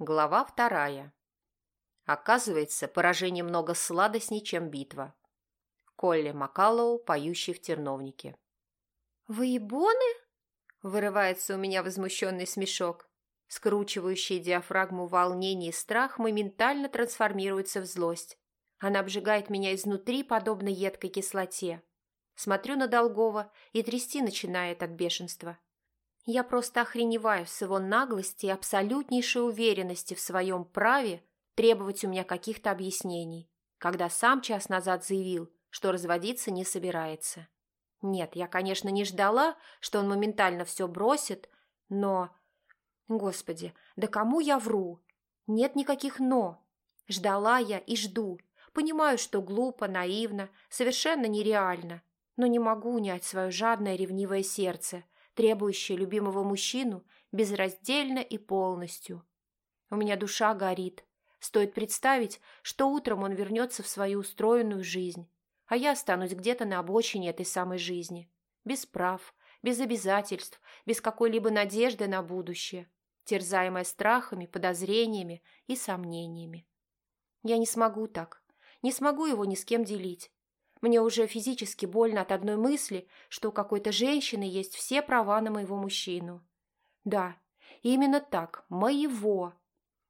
Глава вторая. Оказывается, поражение много сладостней, чем битва. Колли Макалоу, поющий в терновнике. «Выебоны?» – вырывается у меня возмущенный смешок. Скручивающий диафрагму волнение и страх моментально трансформируется в злость. Она обжигает меня изнутри, подобно едкой кислоте. Смотрю на Долгова и трясти начинает от бешенства. Я просто охреневаю с его наглости и абсолютнейшей уверенности в своем праве требовать у меня каких-то объяснений, когда сам час назад заявил, что разводиться не собирается. Нет, я, конечно, не ждала, что он моментально все бросит, но... Господи, да кому я вру? Нет никаких «но». Ждала я и жду. Понимаю, что глупо, наивно, совершенно нереально, но не могу унять свое жадное ревнивое сердце – требующая любимого мужчину безраздельно и полностью. У меня душа горит. Стоит представить, что утром он вернется в свою устроенную жизнь, а я останусь где-то на обочине этой самой жизни, без прав, без обязательств, без какой-либо надежды на будущее, терзаемая страхами, подозрениями и сомнениями. Я не смогу так, не смогу его ни с кем делить. Мне уже физически больно от одной мысли, что у какой-то женщины есть все права на моего мужчину. Да, именно так, моего.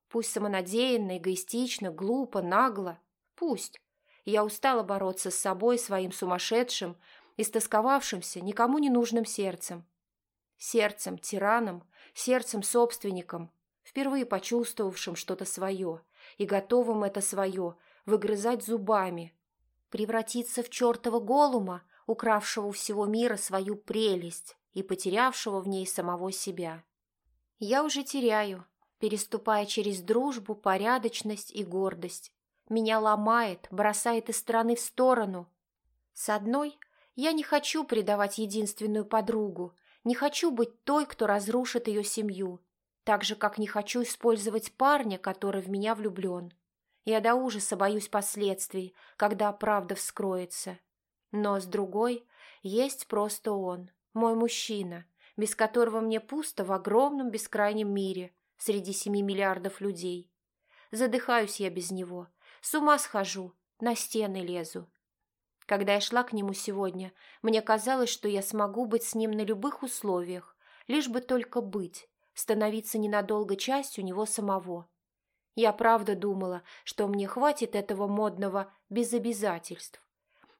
Пусть самонадеянно, эгоистично, глупо, нагло. Пусть. Я устала бороться с собой, своим сумасшедшим, истосковавшимся, никому не нужным сердцем. Сердцем, тираном, сердцем собственником, впервые почувствовавшим что-то свое и готовым это свое выгрызать зубами, превратиться в чертова голума, укравшего у всего мира свою прелесть и потерявшего в ней самого себя. Я уже теряю, переступая через дружбу, порядочность и гордость. Меня ломает, бросает из стороны в сторону. С одной, я не хочу предавать единственную подругу, не хочу быть той, кто разрушит ее семью, так же, как не хочу использовать парня, который в меня влюблен. Я до ужаса боюсь последствий, когда правда вскроется. Но с другой есть просто он, мой мужчина, без которого мне пусто в огромном бескрайнем мире среди семи миллиардов людей. Задыхаюсь я без него, с ума схожу, на стены лезу. Когда я шла к нему сегодня, мне казалось, что я смогу быть с ним на любых условиях, лишь бы только быть, становиться ненадолго частью него самого. Я правда думала, что мне хватит этого модного без обязательств.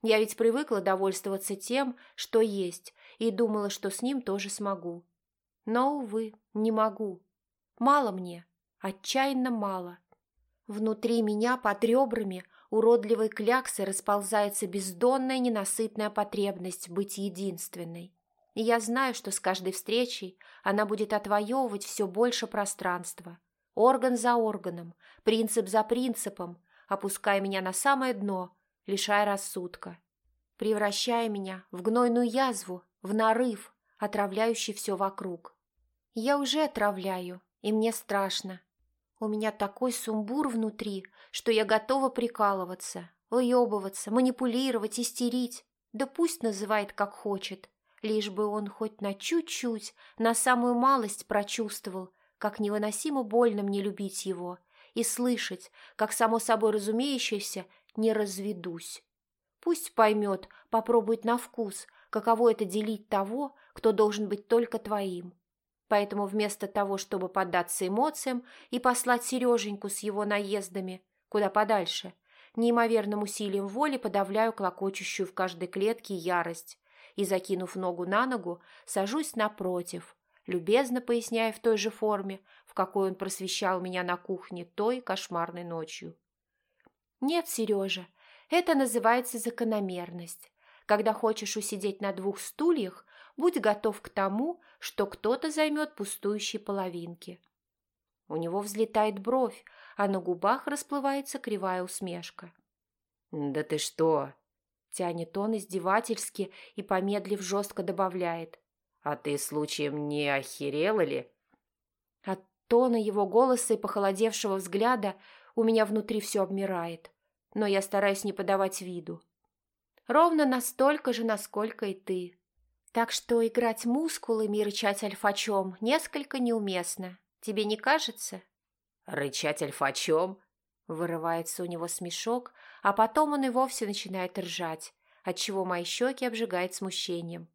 Я ведь привыкла довольствоваться тем, что есть, и думала, что с ним тоже смогу. Но, увы, не могу. Мало мне, отчаянно мало. Внутри меня под ребрами уродливой кляксы расползается бездонная ненасытная потребность быть единственной. И я знаю, что с каждой встречей она будет отвоевывать все больше пространства – орган за органом, принцип за принципом, опуская меня на самое дно, лишая рассудка, превращая меня в гнойную язву, в нарыв, отравляющий все вокруг. Я уже отравляю, и мне страшно. У меня такой сумбур внутри, что я готова прикалываться, выебываться, манипулировать, истерить. Да пусть называет как хочет, лишь бы он хоть на чуть-чуть, на самую малость прочувствовал, как невыносимо больно мне любить его и слышать, как само собой разумеющееся не разведусь. Пусть поймет, попробует на вкус, каково это делить того, кто должен быть только твоим. Поэтому вместо того, чтобы поддаться эмоциям и послать Сереженьку с его наездами куда подальше, неимоверным усилием воли подавляю клокочущую в каждой клетке ярость и, закинув ногу на ногу, сажусь напротив, любезно поясняя в той же форме, в какой он просвещал меня на кухне той кошмарной ночью. «Нет, Сережа, это называется закономерность. Когда хочешь усидеть на двух стульях, будь готов к тому, что кто-то займет пустующие половинки». У него взлетает бровь, а на губах расплывается кривая усмешка. «Да ты что?» Тянет он издевательски и, помедлив, жестко добавляет. «А ты случаем не охерела ли?» От тона его голоса и похолодевшего взгляда у меня внутри все обмирает, но я стараюсь не подавать виду. Ровно настолько же, насколько и ты. Так что играть мускулами и рычать альфачом несколько неуместно. Тебе не кажется? Рычать альфачом? Вырывается у него смешок, а потом он и вовсе начинает ржать, отчего мои щеки обжигает смущением.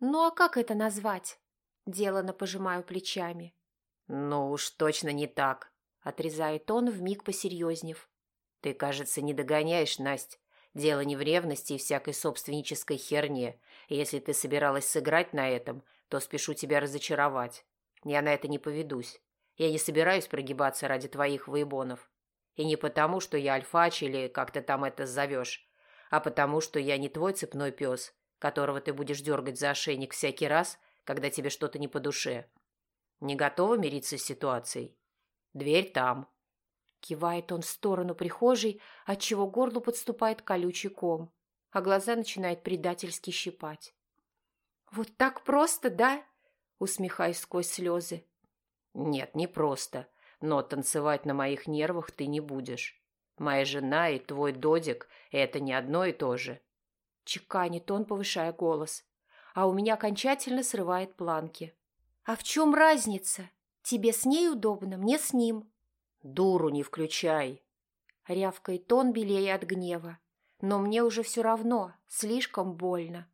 «Ну а как это назвать?» Делано пожимаю плечами. «Ну уж точно не так», — отрезает он, вмиг посерьезнев. «Ты, кажется, не догоняешь, Насть. Дело не в ревности и всякой собственнической херне. если ты собиралась сыграть на этом, то спешу тебя разочаровать. Я на это не поведусь. Я не собираюсь прогибаться ради твоих воебонов. И не потому, что я альфач или как ты там это зовешь, а потому, что я не твой цепной пес, которого ты будешь дергать за ошейник всякий раз, когда тебе что-то не по душе. Не готова мириться с ситуацией? Дверь там. Кивает он в сторону прихожей, отчего горлу подступает колючий ком, а глаза начинают предательски щипать. «Вот так просто, да?» Усмехаюсь сквозь слезы. «Нет, не просто. Но танцевать на моих нервах ты не будешь. Моя жена и твой додик – это не одно и то же». Чеканит он, повышая голос, а у меня окончательно срывает планки. «А в чем разница? Тебе с ней удобно, мне с ним». «Дуру не включай!» Рявкает он белее от гнева. Но мне уже все равно, слишком больно.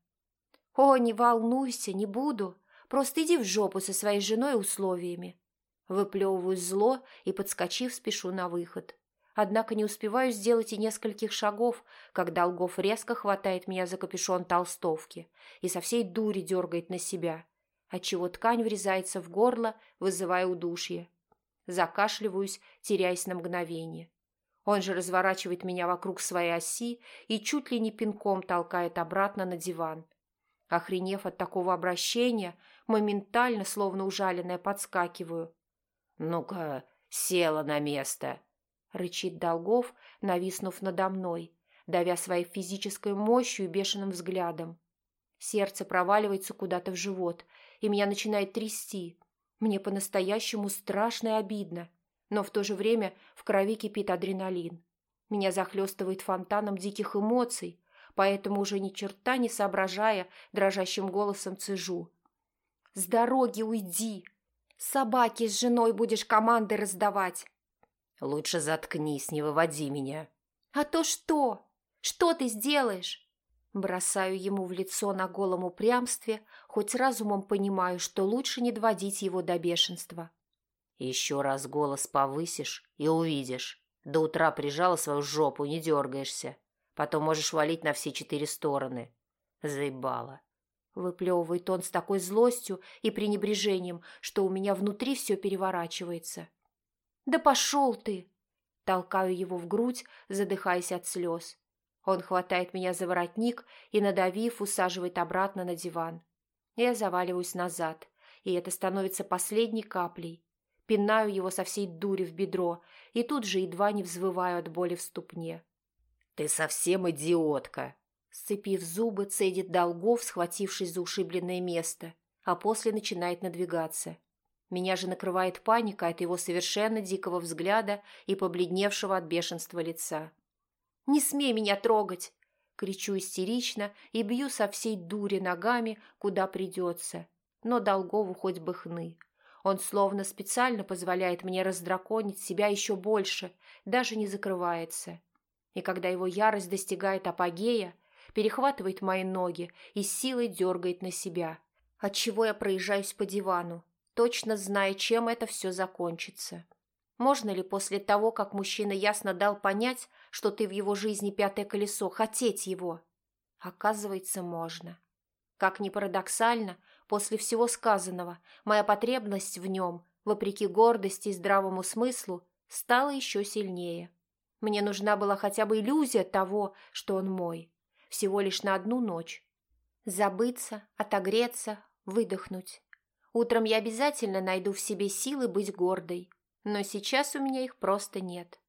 «О, не волнуйся, не буду. Просто иди в жопу со своей женой условиями». Выплевываю зло и, подскочив, спешу на выход. Однако не успеваю сделать и нескольких шагов, как Долгов резко хватает меня за капюшон толстовки и со всей дури дергает на себя, отчего ткань врезается в горло, вызывая удушье. Закашливаюсь, теряясь на мгновение. Он же разворачивает меня вокруг своей оси и чуть ли не пинком толкает обратно на диван. Охренев от такого обращения, моментально, словно ужаленная, подскакиваю. «Ну-ка, села на место!» — рычит Долгов, нависнув надо мной, давя своей физической мощью и бешеным взглядом. Сердце проваливается куда-то в живот, и меня начинает трясти. Мне по-настоящему страшно и обидно, но в то же время в крови кипит адреналин. Меня захлестывает фонтаном диких эмоций, поэтому уже ни черта не соображая, дрожащим голосом цежу. «С дороги уйди! Собаки с женой будешь команды раздавать!» «Лучше заткнись, не выводи меня!» «А то что? Что ты сделаешь?» Бросаю ему в лицо на голом упрямстве, хоть разумом понимаю, что лучше не доводить его до бешенства. «Еще раз голос повысишь и увидишь. До утра прижала свою жопу, не дергаешься. Потом можешь валить на все четыре стороны. Заебало». Выплевывает он с такой злостью и пренебрежением, что у меня внутри все переворачивается. «Да пошел ты!» Толкаю его в грудь, задыхаясь от слез. Он хватает меня за воротник и, надавив, усаживает обратно на диван. Я заваливаюсь назад, и это становится последней каплей. Пинаю его со всей дури в бедро и тут же едва не взвываю от боли в ступне. «Ты совсем идиотка!» Сцепив зубы, цедит Долгов, схватившись за ушибленное место, а после начинает надвигаться. Меня же накрывает паника от его совершенно дикого взгляда и побледневшего от бешенства лица. «Не смей меня трогать!» Кричу истерично и бью со всей дури ногами, куда придется. Но Долгову хоть бы хны. Он словно специально позволяет мне раздраконить себя еще больше, даже не закрывается. И когда его ярость достигает апогея, перехватывает мои ноги и силой дергает на себя, отчего я проезжаюсь по дивану, точно зная, чем это все закончится. Можно ли после того, как мужчина ясно дал понять, что ты в его жизни пятое колесо, хотеть его? Оказывается, можно. Как ни парадоксально, после всего сказанного, моя потребность в нем, вопреки гордости и здравому смыслу, стала еще сильнее. Мне нужна была хотя бы иллюзия того, что он мой. Всего лишь на одну ночь. Забыться, отогреться, выдохнуть. Утром я обязательно найду в себе силы быть гордой, но сейчас у меня их просто нет.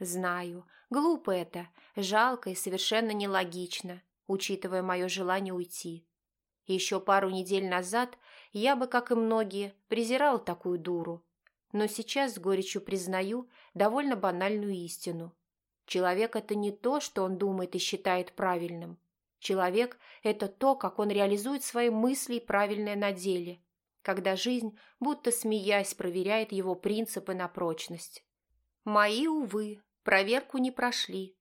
Знаю, глупо это, жалко и совершенно нелогично, учитывая мое желание уйти. Еще пару недель назад я бы, как и многие, презирал такую дуру. Но сейчас с горечью признаю довольно банальную истину. Человек – это не то, что он думает и считает правильным. Человек – это то, как он реализует свои мысли и правильное на деле. Когда жизнь, будто смеясь, проверяет его принципы на прочность. Мои, увы, проверку не прошли,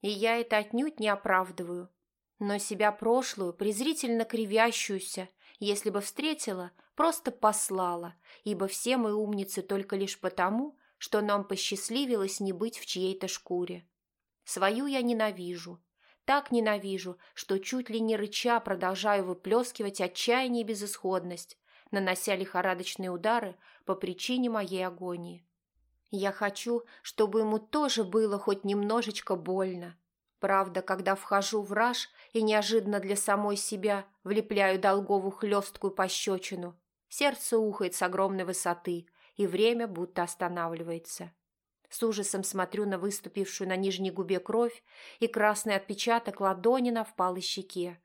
и я это отнюдь не оправдываю. Но себя прошлую, презрительно кривящуюся, если бы встретила, просто послала, ибо все мы умницы только лишь потому, что нам посчастливилось не быть в чьей-то шкуре. Свою я ненавижу. Так ненавижу, что чуть ли не рыча продолжаю выплескивать отчаяние и безысходность, нанося лихорадочные удары по причине моей агонии. Я хочу, чтобы ему тоже было хоть немножечко больно. Правда, когда вхожу в раж и неожиданно для самой себя влепляю долговую хлесткую пощечину, сердце ухает с огромной высоты, и время будто останавливается. С ужасом смотрю на выступившую на нижней губе кровь и красный отпечаток ладони на впалой щеке.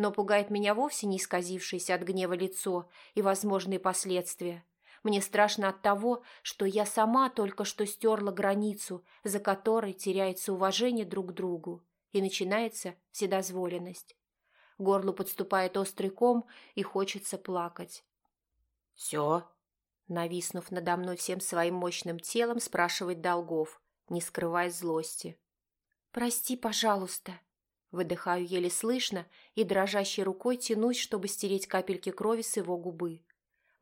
Но пугает меня вовсе не исказившееся от гнева лицо и возможные последствия. Мне страшно от того, что я сама только что стерла границу, за которой теряется уважение друг к другу и начинается вседозволенность. Горлу подступает острый ком и хочется плакать. «Все?» Нависнув надо мной всем своим мощным телом, спрашивает Долгов, не скрывая злости. «Прости, пожалуйста». Выдыхаю еле слышно и дрожащей рукой тянусь, чтобы стереть капельки крови с его губы.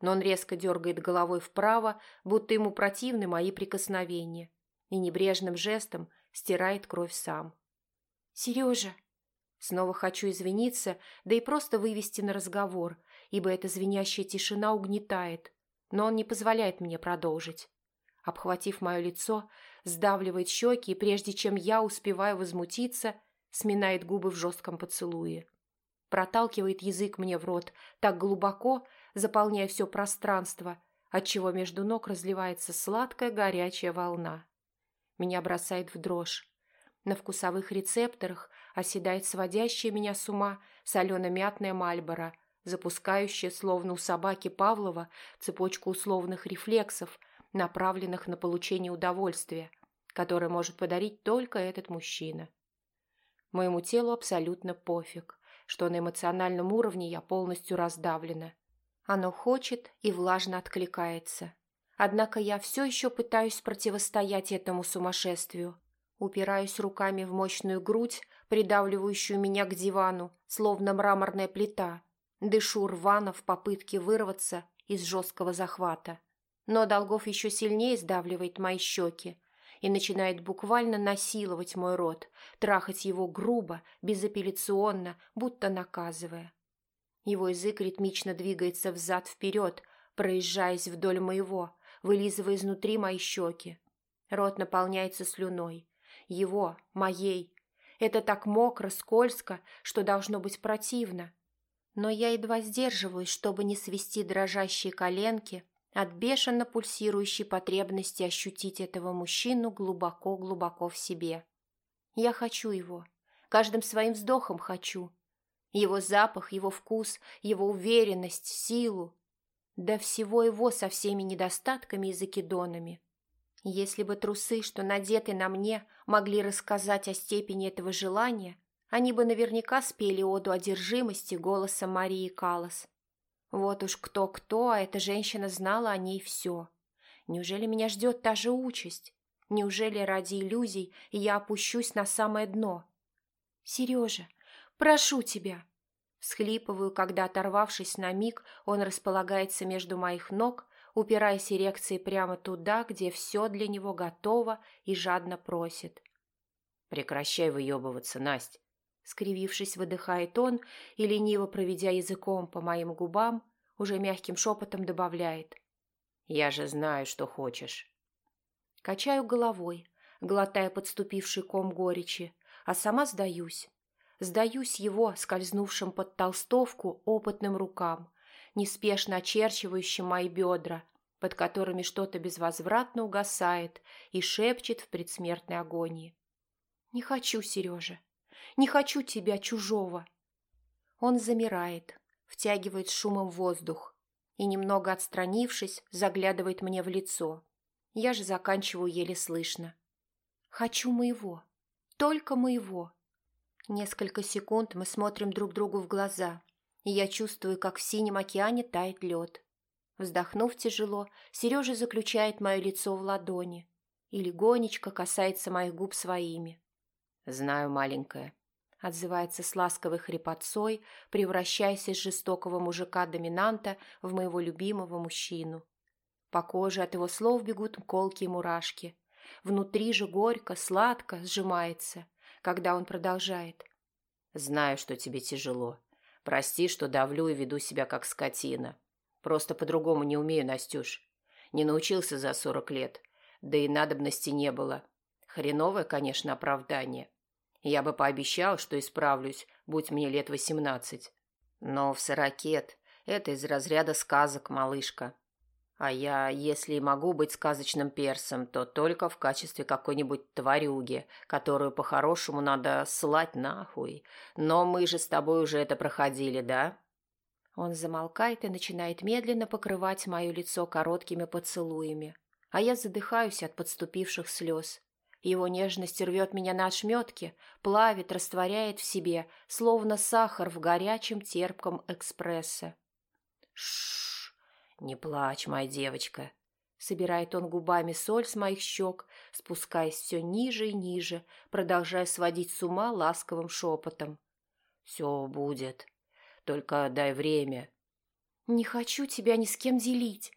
Но он резко дергает головой вправо, будто ему противны мои прикосновения, и небрежным жестом стирает кровь сам. «Сережа!» Снова хочу извиниться, да и просто вывести на разговор, ибо эта звенящая тишина угнетает, но он не позволяет мне продолжить. Обхватив мое лицо, сдавливает щеки, и прежде чем я успеваю возмутиться, сминает губы в жестком поцелуе. Проталкивает язык мне в рот так глубоко, заполняя все пространство, отчего между ног разливается сладкая горячая волна. Меня бросает в дрожь. На вкусовых рецепторах оседает сводящая меня с ума солено-мятная мальбора – запускающая, словно у собаки Павлова, цепочку условных рефлексов, направленных на получение удовольствия, которое может подарить только этот мужчина. Моему телу абсолютно пофиг, что на эмоциональном уровне я полностью раздавлена. Оно хочет и влажно откликается. Однако я все еще пытаюсь противостоять этому сумасшествию. Упираюсь руками в мощную грудь, придавливающую меня к дивану, словно мраморная плита, Дышу рвано в попытке вырваться из жесткого захвата. Но Долгов еще сильнее сдавливает мои щеки и начинает буквально насиловать мой рот, трахать его грубо, безапелляционно, будто наказывая. Его язык ритмично двигается взад-вперед, проезжаясь вдоль моего, вылизывая изнутри мои щеки. Рот наполняется слюной. Его, моей. Это так мокро, скользко, что должно быть противно но я едва сдерживаюсь, чтобы не свести дрожащие коленки от бешено пульсирующей потребности ощутить этого мужчину глубоко-глубоко в себе. Я хочу его, каждым своим вздохом хочу. Его запах, его вкус, его уверенность, силу. Да всего его со всеми недостатками и закидонами. Если бы трусы, что надеты на мне, могли рассказать о степени этого желания, они бы наверняка спели оду одержимости голосом Марии Калас. Вот уж кто-кто, а эта женщина знала о ней все. Неужели меня ждет та же участь? Неужели ради иллюзий я опущусь на самое дно? Сережа, прошу тебя. Всхлипываю, когда, оторвавшись на миг, он располагается между моих ног, упираясь эрекцией прямо туда, где все для него готово и жадно просит. «Прекращай выебываться, Насть скривившись, выдыхает он и, лениво проведя языком по моим губам, уже мягким шепотом добавляет. «Я же знаю, что хочешь». Качаю головой, глотая подступивший ком горечи, а сама сдаюсь. Сдаюсь его, скользнувшим под толстовку, опытным рукам, неспешно очерчивающим мои бедра, под которыми что-то безвозвратно угасает и шепчет в предсмертной агонии. «Не хочу, Сережа, не хочу тебя, чужого!» Он замирает, втягивает шумом воздух и, немного отстранившись, заглядывает мне в лицо. Я же заканчиваю еле слышно. «Хочу моего. Только моего!» Несколько секунд мы смотрим друг другу в глаза, и я чувствую, как в синем океане тает лед. Вздохнув тяжело, Сережа заключает мое лицо в ладони и легонечко касается моих губ своими. «Знаю, маленькая», — отзывается с ласковой хрипотцой, превращаясь из жестокого мужика-доминанта в моего любимого мужчину. По коже от его слов бегут колкие мурашки. Внутри же горько, сладко сжимается, когда он продолжает. «Знаю, что тебе тяжело. Прости, что давлю и веду себя как скотина. Просто по-другому не умею, Настюш. Не научился за сорок лет. Да и надобности не было. Хреновое, конечно, оправдание. Я бы пообещал, что исправлюсь, будь мне лет восемнадцать. Но в сорокет это из разряда сказок, малышка. А я, если и могу быть сказочным персом, то только в качестве какой-нибудь тварюги, которую по-хорошему надо слать нахуй. Но мы же с тобой уже это проходили, да?» Он замолкает и начинает медленно покрывать мое лицо короткими поцелуями, а я задыхаюсь от подступивших слез. Его нежность рвет меня на ошметки, плавит, растворяет в себе, словно сахар в горячем терпком экспрессе. Шш! «Не плачь, моя девочка!» Собирает он губами соль с моих щек, спускаясь все ниже и ниже, продолжая сводить с ума ласковым шепотом. «Все будет. Только дай время». «Не хочу тебя ни с кем делить».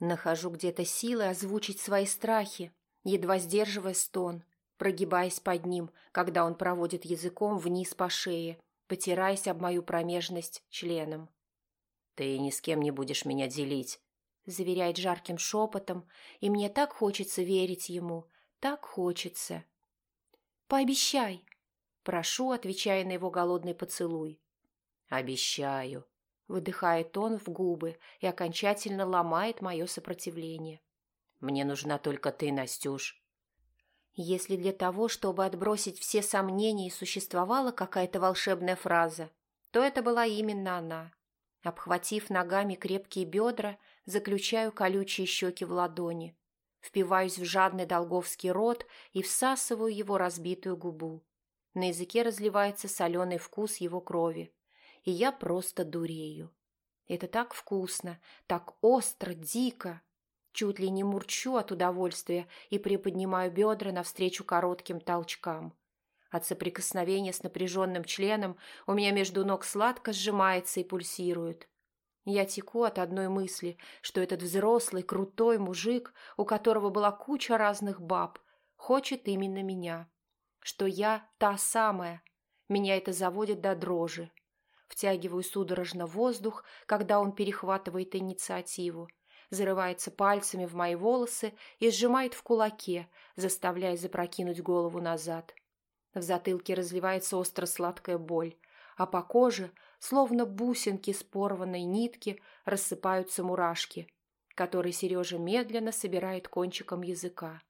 Нахожу где-то силы озвучить свои страхи, едва сдерживая стон, прогибаясь под ним, когда он проводит языком вниз по шее, потираясь об мою промежность членом. «Ты ни с кем не будешь меня делить», — заверяет жарким шепотом, и мне так хочется верить ему, так хочется. «Пообещай», — прошу, отвечая на его голодный поцелуй. «Обещаю», — выдыхает он в губы и окончательно ломает мое сопротивление. «Мне нужна только ты, Настюш». Если для того, чтобы отбросить все сомнения, существовала какая-то волшебная фраза, то это была именно она. Обхватив ногами крепкие бедра, заключаю колючие щеки в ладони. Впиваюсь в жадный долговский рот и всасываю его разбитую губу. На языке разливается соленый вкус его крови. И я просто дурею. Это так вкусно, так остро, дико. Чуть ли не мурчу от удовольствия и приподнимаю бедра навстречу коротким толчкам. От соприкосновения с напряженным членом у меня между ног сладко сжимается и пульсирует. Я теку от одной мысли, что этот взрослый, крутой мужик, у которого была куча разных баб, хочет именно меня. Что я та самая. Меня это заводит до дрожи. Втягиваю судорожно воздух, когда он перехватывает инициативу, зарывается пальцами в мои волосы и сжимает в кулаке, заставляя запрокинуть голову назад. В затылке разливается остро-сладкая боль, а по коже, словно бусинки с порванной нитки, рассыпаются мурашки, которые Сережа медленно собирает кончиком языка.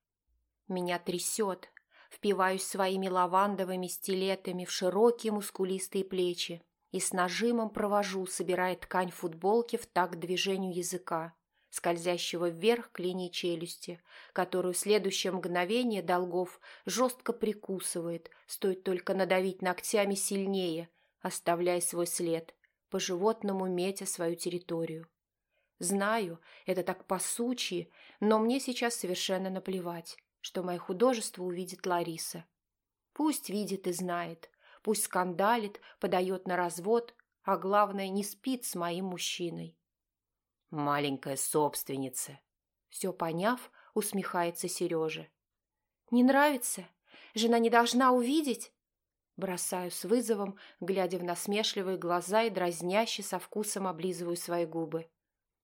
Меня трясет, впиваюсь своими лавандовыми стилетами в широкие мускулистые плечи и с нажимом провожу, собирая ткань футболки в такт движению языка скользящего вверх к линии челюсти, которую в следующее мгновение долгов жестко прикусывает, стоит только надавить ногтями сильнее, оставляя свой след, по-животному метя свою территорию. Знаю, это так по сучьи, но мне сейчас совершенно наплевать, что мое художество увидит Лариса. Пусть видит и знает, пусть скандалит, подает на развод, а главное, не спит с моим мужчиной. Маленькая собственница. Все поняв, усмехается Сережа. Не нравится? Жена не должна увидеть? Бросаю с вызовом, глядя в насмешливые глаза и дразняще со вкусом облизываю свои губы.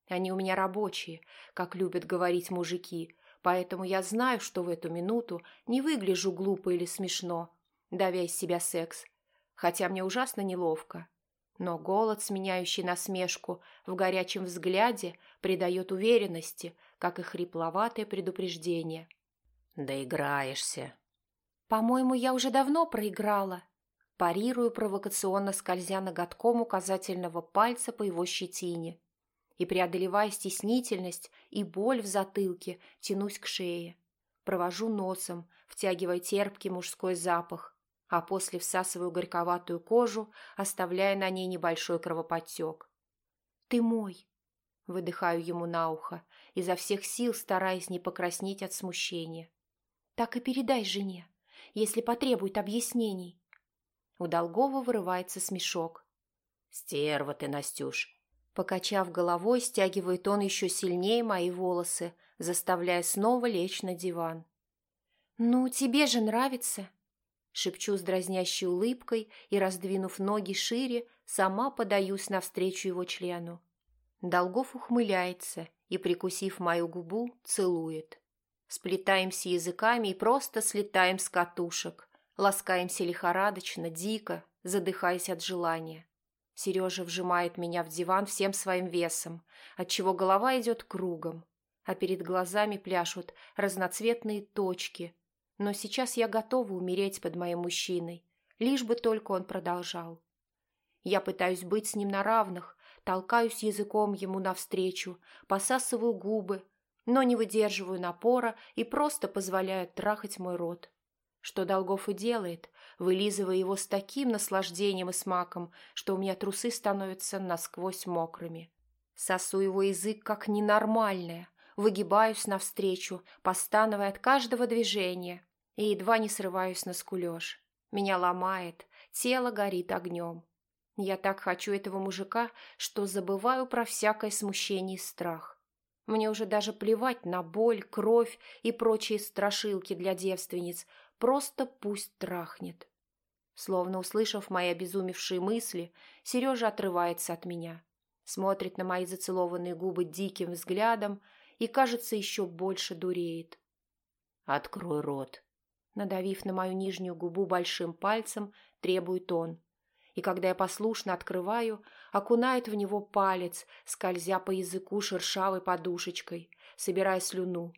Они у меня рабочие, как любят говорить мужики, поэтому я знаю, что в эту минуту не выгляжу глупо или смешно, давя из себя секс, хотя мне ужасно неловко. Но голод, сменяющий насмешку, в горячем взгляде придает уверенности, как и хрипловатое предупреждение. «Доиграешься». «По-моему, я уже давно проиграла». Парирую, провокационно скользя ноготком указательного пальца по его щетине. И, преодолевая стеснительность и боль в затылке, тянусь к шее. Провожу носом, втягивая терпкий мужской запах, а после всасываю горьковатую кожу, оставляя на ней небольшой кровоподтек. «Ты мой!» Выдыхаю ему на ухо, изо всех сил стараясь не покраснеть от смущения. «Так и передай жене, если потребует объяснений». У Долгова вырывается смешок. «Стерва ты, Настюш!» Покачав головой, стягивает он еще сильнее мои волосы, заставляя снова лечь на диван. «Ну, тебе же нравится!» Шепчу с дразнящей улыбкой и, раздвинув ноги шире, сама подаюсь навстречу его члену. Долгов ухмыляется и, прикусив мою губу, целует. Сплетаемся языками и просто слетаем с катушек. Ласкаемся лихорадочно, дико, задыхаясь от желания. Сережа вжимает меня в диван всем своим весом, отчего голова идет кругом, а перед глазами пляшут разноцветные точки, но сейчас я готова умереть под моим мужчиной, лишь бы только он продолжал. Я пытаюсь быть с ним на равных, толкаюсь языком ему навстречу, посасываю губы, но не выдерживаю напора и просто позволяю трахать мой рот. Что Долгов и делает, вылизывая его с таким наслаждением и смаком, что у меня трусы становятся насквозь мокрыми. Сосу его язык как ненормальная, выгибаюсь навстречу, постановая от каждого движения, и едва не срываюсь на скулеж. Меня ломает, тело горит огнем. Я так хочу этого мужика, что забываю про всякое смущение и страх. Мне уже даже плевать на боль, кровь и прочие страшилки для девственниц, просто пусть трахнет. Словно услышав мои обезумевшие мысли, Сережа отрывается от меня, смотрит на мои зацелованные губы диким взглядом и, кажется, еще больше дуреет. «Открой рот!» Надавив на мою нижнюю губу большим пальцем, требует он. И когда я послушно открываю, окунает в него палец, скользя по языку шершавой подушечкой, собирая слюну.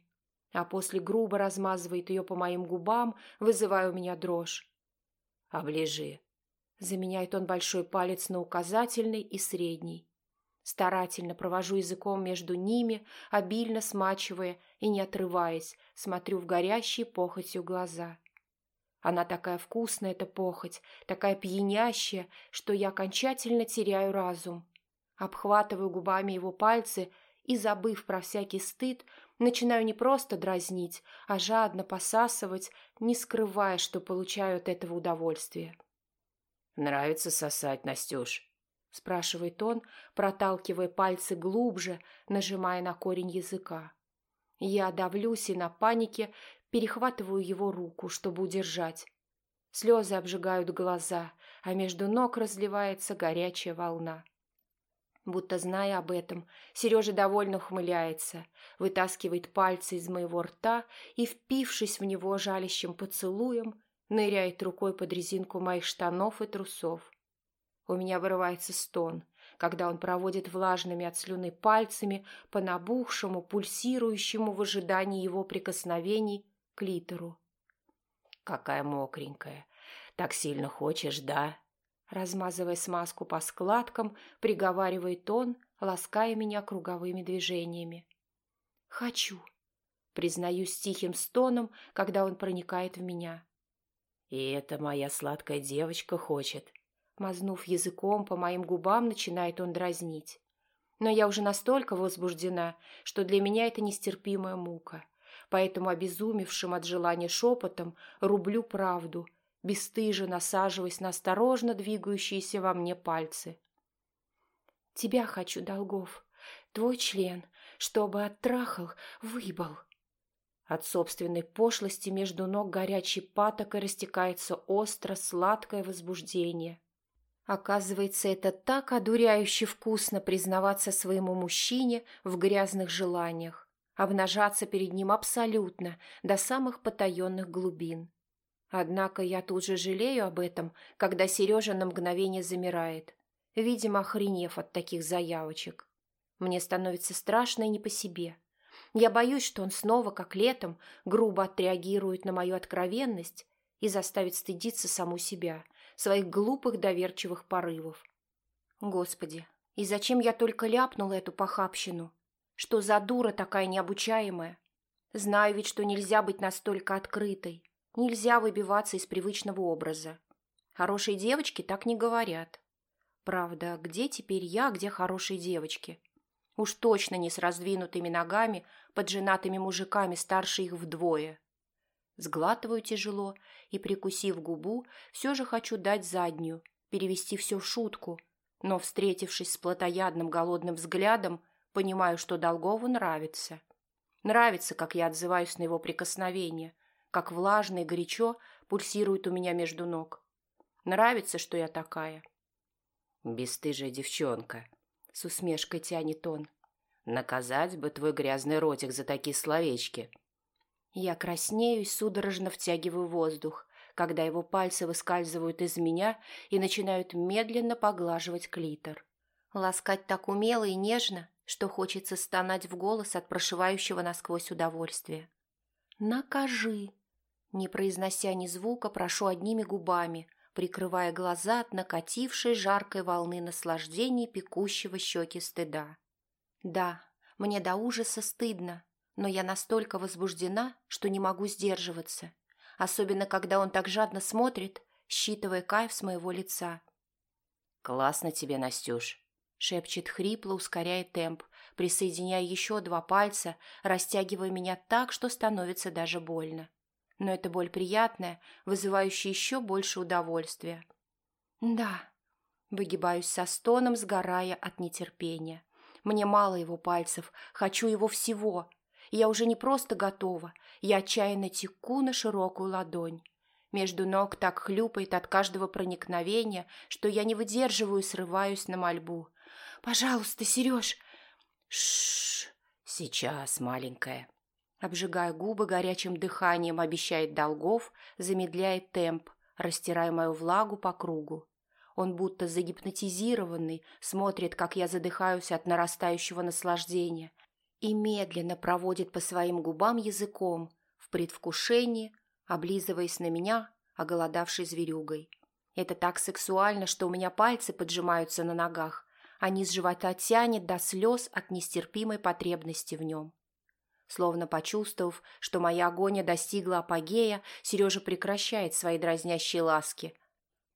А после грубо размазывает ее по моим губам, вызывая у меня дрожь. «Оближи!» Заменяет он большой палец на указательный и средний. Старательно провожу языком между ними, обильно смачивая и не отрываясь, смотрю в горящие похотью глаза. Она такая вкусная, эта похоть, такая пьянящая, что я окончательно теряю разум. Обхватываю губами его пальцы и, забыв про всякий стыд, начинаю не просто дразнить, а жадно посасывать, не скрывая, что получаю от этого удовольствие. «Нравится сосать, Настюш?» Спрашивает он, проталкивая пальцы глубже, нажимая на корень языка. Я давлюсь и на панике перехватываю его руку, чтобы удержать. Слезы обжигают глаза, а между ног разливается горячая волна. Будто зная об этом, Сережа довольно ухмыляется, вытаскивает пальцы из моего рта и, впившись в него жалящим поцелуем, ныряет рукой под резинку моих штанов и трусов. У меня вырывается стон, когда он проводит влажными от слюны пальцами по набухшему, пульсирующему в ожидании его прикосновений клитору. «Какая мокренькая! Так сильно хочешь, да?» Размазывая смазку по складкам, приговаривает он, лаская меня круговыми движениями. «Хочу!» Признаюсь тихим стоном, когда он проникает в меня. «И это моя сладкая девочка хочет», Мазнув языком по моим губам, начинает он дразнить. Но я уже настолько возбуждена, что для меня это нестерпимая мука. Поэтому, обезумевшим от желания шепотом, рублю правду, бесстыже насаживаясь на осторожно двигающиеся во мне пальцы. «Тебя хочу, Долгов, твой член, чтобы оттрахал, выбыл». От собственной пошлости между ног горячей патокой растекается остро сладкое возбуждение. Оказывается, это так одуряюще вкусно признаваться своему мужчине в грязных желаниях, обнажаться перед ним абсолютно, до самых потаенных глубин. Однако я тут же жалею об этом, когда Сережа на мгновение замирает, видимо, охренев от таких заявочек. Мне становится страшно и не по себе. Я боюсь, что он снова, как летом, грубо отреагирует на мою откровенность и заставит стыдиться саму себя – своих глупых доверчивых порывов. Господи, и зачем я только ляпнула эту похабщину? Что за дура такая необучаемая? Знаю ведь, что нельзя быть настолько открытой. Нельзя выбиваться из привычного образа. Хорошие девочки так не говорят. Правда, где теперь я, где хорошие девочки? Уж точно не с раздвинутыми ногами под женатыми мужиками старше их вдвое. Сглатываю тяжело и, прикусив губу, все же хочу дать заднюю, перевести все в шутку, но, встретившись с плотоядным голодным взглядом, понимаю, что Долгову нравится. Нравится, как я отзываюсь на его прикосновение, как влажно и горячо пульсирует у меня между ног. Нравится, что я такая. «Бестыжая девчонка», — с усмешкой тянет он. «Наказать бы твой грязный ротик за такие словечки». Я краснею и судорожно втягиваю воздух, когда его пальцы выскальзывают из меня и начинают медленно поглаживать клитор. Ласкать так умело и нежно, что хочется стонать в голос от прошивающего насквозь удовольствия. «Накажи!» Не произнося ни звука, прошу одними губами, прикрывая глаза от накатившей жаркой волны наслаждений пекущего щеки стыда. «Да, мне до ужаса стыдно, но я настолько возбуждена, что не могу сдерживаться, особенно когда он так жадно смотрит, считывая кайф с моего лица. «Классно тебе, Настюш», — шепчет хрипло, ускоряя темп, присоединяя еще два пальца, растягивая меня так, что становится даже больно. Но это боль приятная, вызывающая еще больше удовольствия. «Да», — выгибаюсь со стоном, сгорая от нетерпения. «Мне мало его пальцев, хочу его всего, я уже не просто готова, я отчаянно теку на широкую ладонь. Между ног так хлюпает от каждого проникновения, что я не выдерживаю и срываюсь на мольбу. «Пожалуйста, Сереж!» Шш, сейчас, маленькая!» Обжигая губы горячим дыханием, обещает Долгов, замедляет темп, растирая мою влагу по кругу. Он будто загипнотизированный, смотрит, как я задыхаюсь от нарастающего наслаждения – и медленно проводит по своим губам языком в предвкушении, облизываясь на меня, оголодавшей зверюгой. Это так сексуально, что у меня пальцы поджимаются на ногах, а низ живота тянет до слез от нестерпимой потребности в нем. Словно почувствовав, что моя агония достигла апогея, Сережа прекращает свои дразнящие ласки.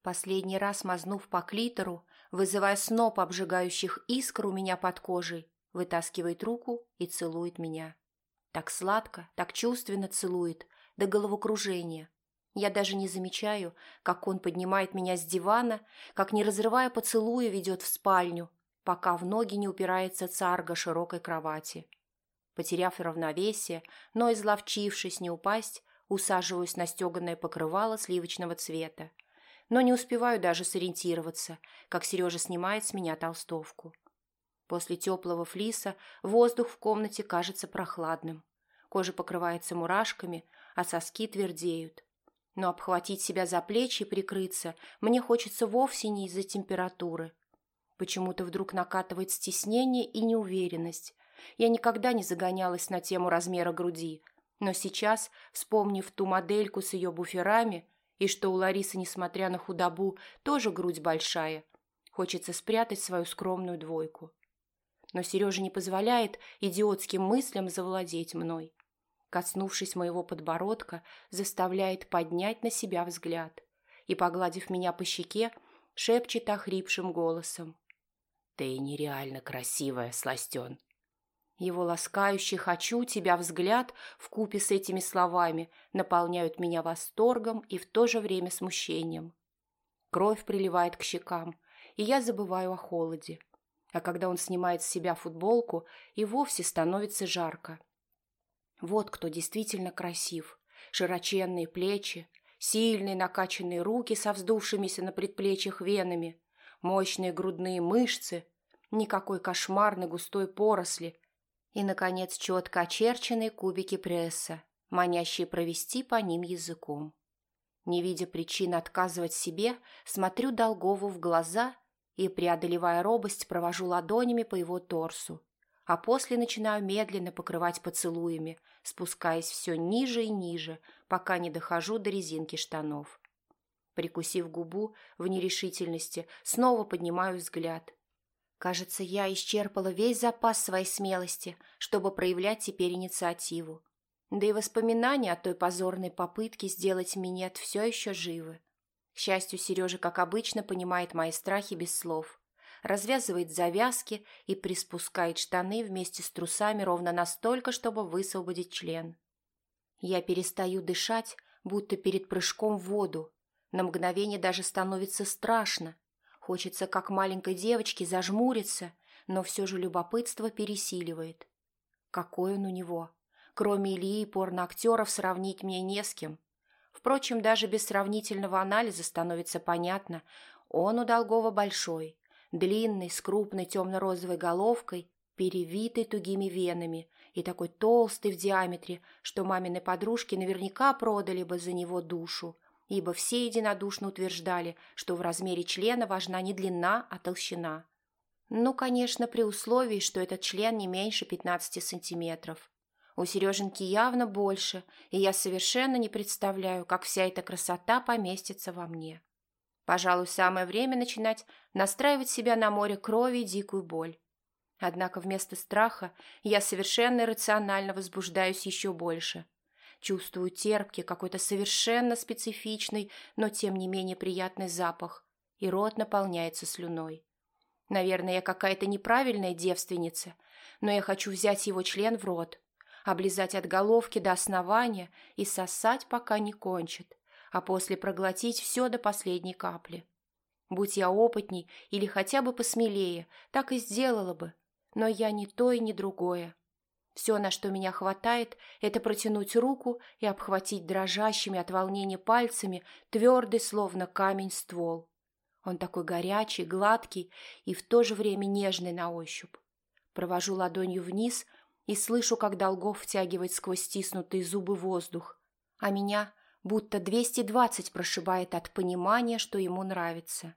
Последний раз мазнув по клитору, вызывая сноп обжигающих искр у меня под кожей, вытаскивает руку и целует меня. Так сладко, так чувственно целует, до головокружения. Я даже не замечаю, как он поднимает меня с дивана, как, не разрывая поцелуя, ведет в спальню, пока в ноги не упирается царга широкой кровати. Потеряв равновесие, но изловчившись не упасть, усаживаюсь на стеганое покрывало сливочного цвета. Но не успеваю даже сориентироваться, как Сережа снимает с меня толстовку. После теплого флиса воздух в комнате кажется прохладным. Кожа покрывается мурашками, а соски твердеют. Но обхватить себя за плечи и прикрыться мне хочется вовсе не из-за температуры. Почему-то вдруг накатывает стеснение и неуверенность. Я никогда не загонялась на тему размера груди, но сейчас, вспомнив ту модельку с ее буферами и что у Ларисы, несмотря на худобу, тоже грудь большая, хочется спрятать свою скромную двойку но Сережа не позволяет идиотским мыслям завладеть мной. Коснувшись моего подбородка, заставляет поднять на себя взгляд и, погладив меня по щеке, шепчет охрипшим голосом. «Ты нереально красивая, Сластен!» Его ласкающий «хочу тебя» взгляд в купе с этими словами наполняют меня восторгом и в то же время смущением. Кровь приливает к щекам, и я забываю о холоде а когда он снимает с себя футболку, и вовсе становится жарко. Вот кто действительно красив. Широченные плечи, сильные накачанные руки со вздувшимися на предплечьях венами, мощные грудные мышцы, никакой кошмарной густой поросли и, наконец, четко очерченные кубики пресса, манящие провести по ним языком. Не видя причин отказывать себе, смотрю Долгову в глаза и, преодолевая робость, провожу ладонями по его торсу, а после начинаю медленно покрывать поцелуями, спускаясь все ниже и ниже, пока не дохожу до резинки штанов. Прикусив губу в нерешительности, снова поднимаю взгляд. Кажется, я исчерпала весь запас своей смелости, чтобы проявлять теперь инициативу. Да и воспоминания о той позорной попытке сделать минет все еще живы. Счастью, Сережа, как обычно, понимает мои страхи без слов. развязывает завязки и приспускает штаны вместе с трусами ровно настолько, чтобы высвободить член. Я перестаю дышать, будто перед прыжком в воду. На мгновение даже становится страшно. Хочется, как маленькой девочке, зажмуриться, но все же любопытство пересиливает. Какой он у него? Кроме Ильи и порноактеров сравнить мне не с кем. Впрочем, даже без сравнительного анализа становится понятно, он у Долгова большой, длинный, с крупной темно-розовой головкой, перевитый тугими венами и такой толстый в диаметре, что мамины подружки наверняка продали бы за него душу, ибо все единодушно утверждали, что в размере члена важна не длина, а толщина. Ну, конечно, при условии, что этот член не меньше 15 сантиметров. У Сереженьки явно больше, и я совершенно не представляю, как вся эта красота поместится во мне. Пожалуй, самое время начинать настраивать себя на море крови и дикую боль. Однако вместо страха я совершенно рационально возбуждаюсь еще больше. Чувствую терпкий, какой-то совершенно специфичный, но тем не менее приятный запах, и рот наполняется слюной. Наверное, я какая-то неправильная девственница, но я хочу взять его член в рот, облизать от головки до основания и сосать, пока не кончит, а после проглотить все до последней капли. Будь я опытней или хотя бы посмелее, так и сделала бы, но я не то и не другое. Все, на что меня хватает, это протянуть руку и обхватить дрожащими от волнения пальцами твердый, словно камень, ствол. Он такой горячий, гладкий и в то же время нежный на ощупь. Провожу ладонью вниз и слышу, как Долгов втягивает сквозь стиснутые зубы воздух, а меня будто 220 прошибает от понимания, что ему нравится.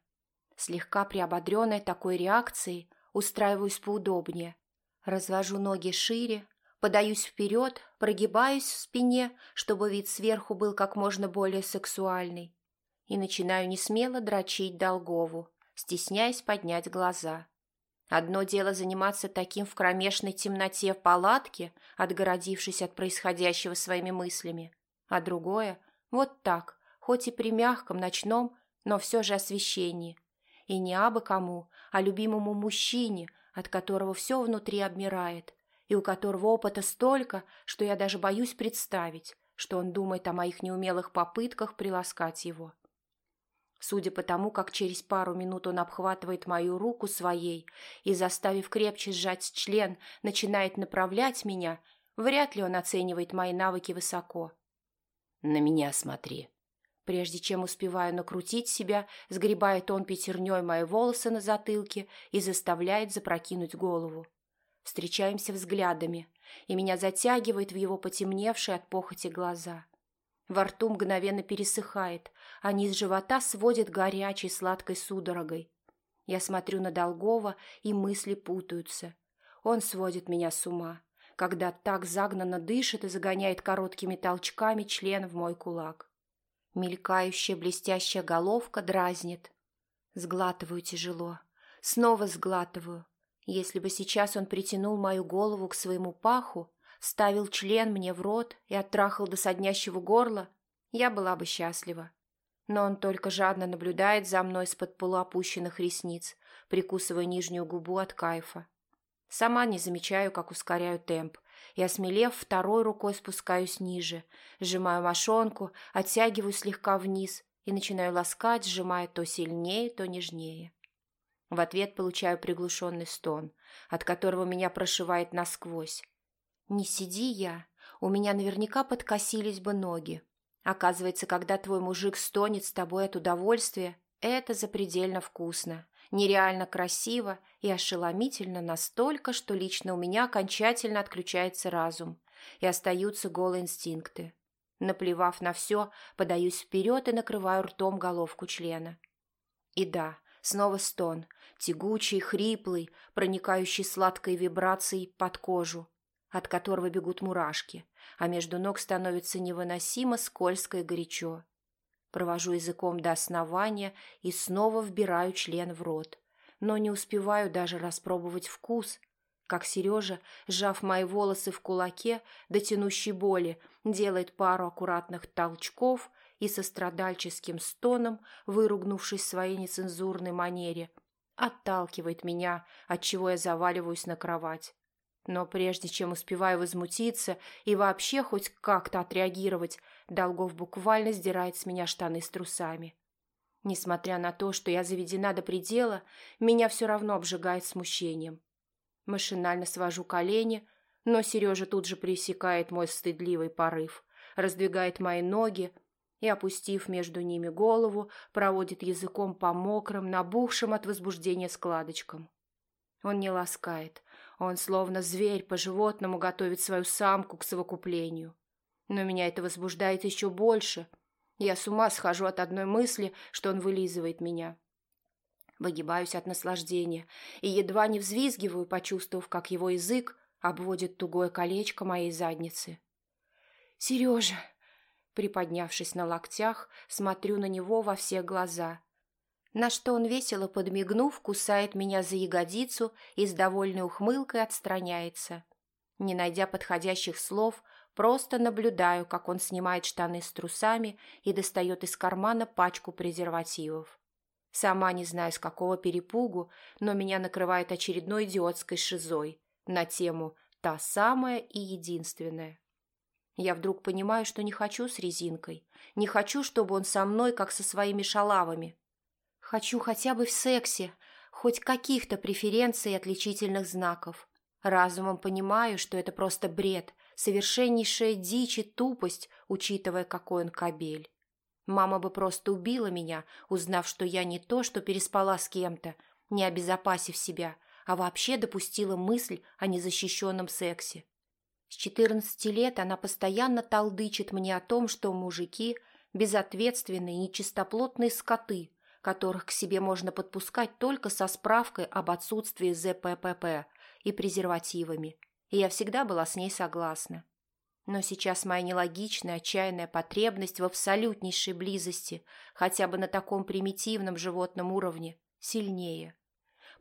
Слегка приободренная такой реакцией, устраиваюсь поудобнее. Развожу ноги шире, подаюсь вперед, прогибаюсь в спине, чтобы вид сверху был как можно более сексуальный. И начинаю несмело дрочить Долгову, стесняясь поднять глаза. Одно дело заниматься таким в кромешной темноте в палатке, отгородившись от происходящего своими мыслями, а другое — вот так, хоть и при мягком ночном, но все же освещении, и не абы кому, а любимому мужчине, от которого все внутри обмирает, и у которого опыта столько, что я даже боюсь представить, что он думает о моих неумелых попытках приласкать его. Судя по тому, как через пару минут он обхватывает мою руку своей и, заставив крепче сжать член, начинает направлять меня, вряд ли он оценивает мои навыки высоко. «На меня смотри», Прежде чем успеваю накрутить себя, сгребает он пятерней мои волосы на затылке и заставляет запрокинуть голову. Встречаемся взглядами, и меня затягивает в его потемневшие от похоти глаза. Во рту мгновенно пересыхает, а низ живота сводит горячей сладкой судорогой. Я смотрю на Долгова, и мысли путаются. Он сводит меня с ума, когда так загнанно дышит и загоняет короткими толчками член в мой кулак. Мелькающая блестящая головка дразнит. Сглатываю тяжело. Снова сглатываю. Если бы сейчас он притянул мою голову к своему паху, ставил член мне в рот и оттрахал до соднящего горла, я была бы счастлива. Но он только жадно наблюдает за мной из-под полуопущенных ресниц, прикусывая нижнюю губу от кайфа. Сама не замечаю, как ускоряю темп, и, осмелев, второй рукой спускаюсь ниже, сжимаю мошонку, оттягиваю слегка вниз и начинаю ласкать, сжимая то сильнее, то нежнее. В ответ получаю приглушенный стон, от которого меня прошивает насквозь. «Не сиди я, у меня наверняка подкосились бы ноги. Оказывается, когда твой мужик стонет с тобой от удовольствия, это запредельно вкусно нереально красиво и ошеломительно настолько, что лично у меня окончательно отключается разум и остаются голые инстинкты. Наплевав на все, подаюсь вперед и накрываю ртом головку члена. И да, снова стон, тягучий, хриплый, проникающий сладкой вибрацией под кожу, от которого бегут мурашки, а между ног становится невыносимо скользко и горячо. Провожу языком до основания и снова вбираю член в рот. Но не успеваю даже распробовать вкус, как Сережа, сжав мои волосы в кулаке, дотянущей боли, делает пару аккуратных толчков и со страдальческим стоном, выругнувшись в своей нецензурной манере, отталкивает меня, отчего я заваливаюсь на кровать. Но прежде чем успеваю возмутиться и вообще хоть как-то отреагировать, Долгов буквально сдирает с меня штаны с трусами. Несмотря на то, что я заведена до предела, меня все равно обжигает смущением. Машинально свожу колени, но Сережа тут же пресекает мой стыдливый порыв, раздвигает мои ноги и, опустив между ними голову, проводит языком по мокрым, набухшим от возбуждения складочкам. Он не ласкает, он словно зверь по-животному готовит свою самку к совокуплению. Но меня это возбуждает еще больше. Я с ума схожу от одной мысли, что он вылизывает меня. Выгибаюсь от наслаждения и едва не взвизгиваю, почувствовав, как его язык обводит тугое колечко моей задницы. «Сережа!» Приподнявшись на локтях, смотрю на него во все глаза. На что он, весело подмигнув, кусает меня за ягодицу и с довольной ухмылкой отстраняется. Не найдя подходящих слов, просто наблюдаю, как он снимает штаны с трусами и достает из кармана пачку презервативов. Сама не знаю, с какого перепугу, но меня накрывает очередной идиотской шизой на тему «та самая и единственная». Я вдруг понимаю, что не хочу с резинкой, не хочу, чтобы он со мной, как со своими шалавами. Хочу хотя бы в сексе, хоть каких-то преференций и отличительных знаков. Разумом понимаю, что это просто бред, совершеннейшая дичь и тупость, учитывая, какой он кобель. Мама бы просто убила меня, узнав, что я не то, что переспала с кем-то, не обезопасив себя, а вообще допустила мысль о незащищенном сексе. С 14 лет она постоянно толдычит мне о том, что мужики – безответственные, нечистоплотные скоты, которых к себе можно подпускать только со справкой об отсутствии ЗППП и презервативами, и я всегда была с ней согласна. Но сейчас моя нелогичная, отчаянная потребность в абсолютнейшей близости, хотя бы на таком примитивном животном уровне, сильнее.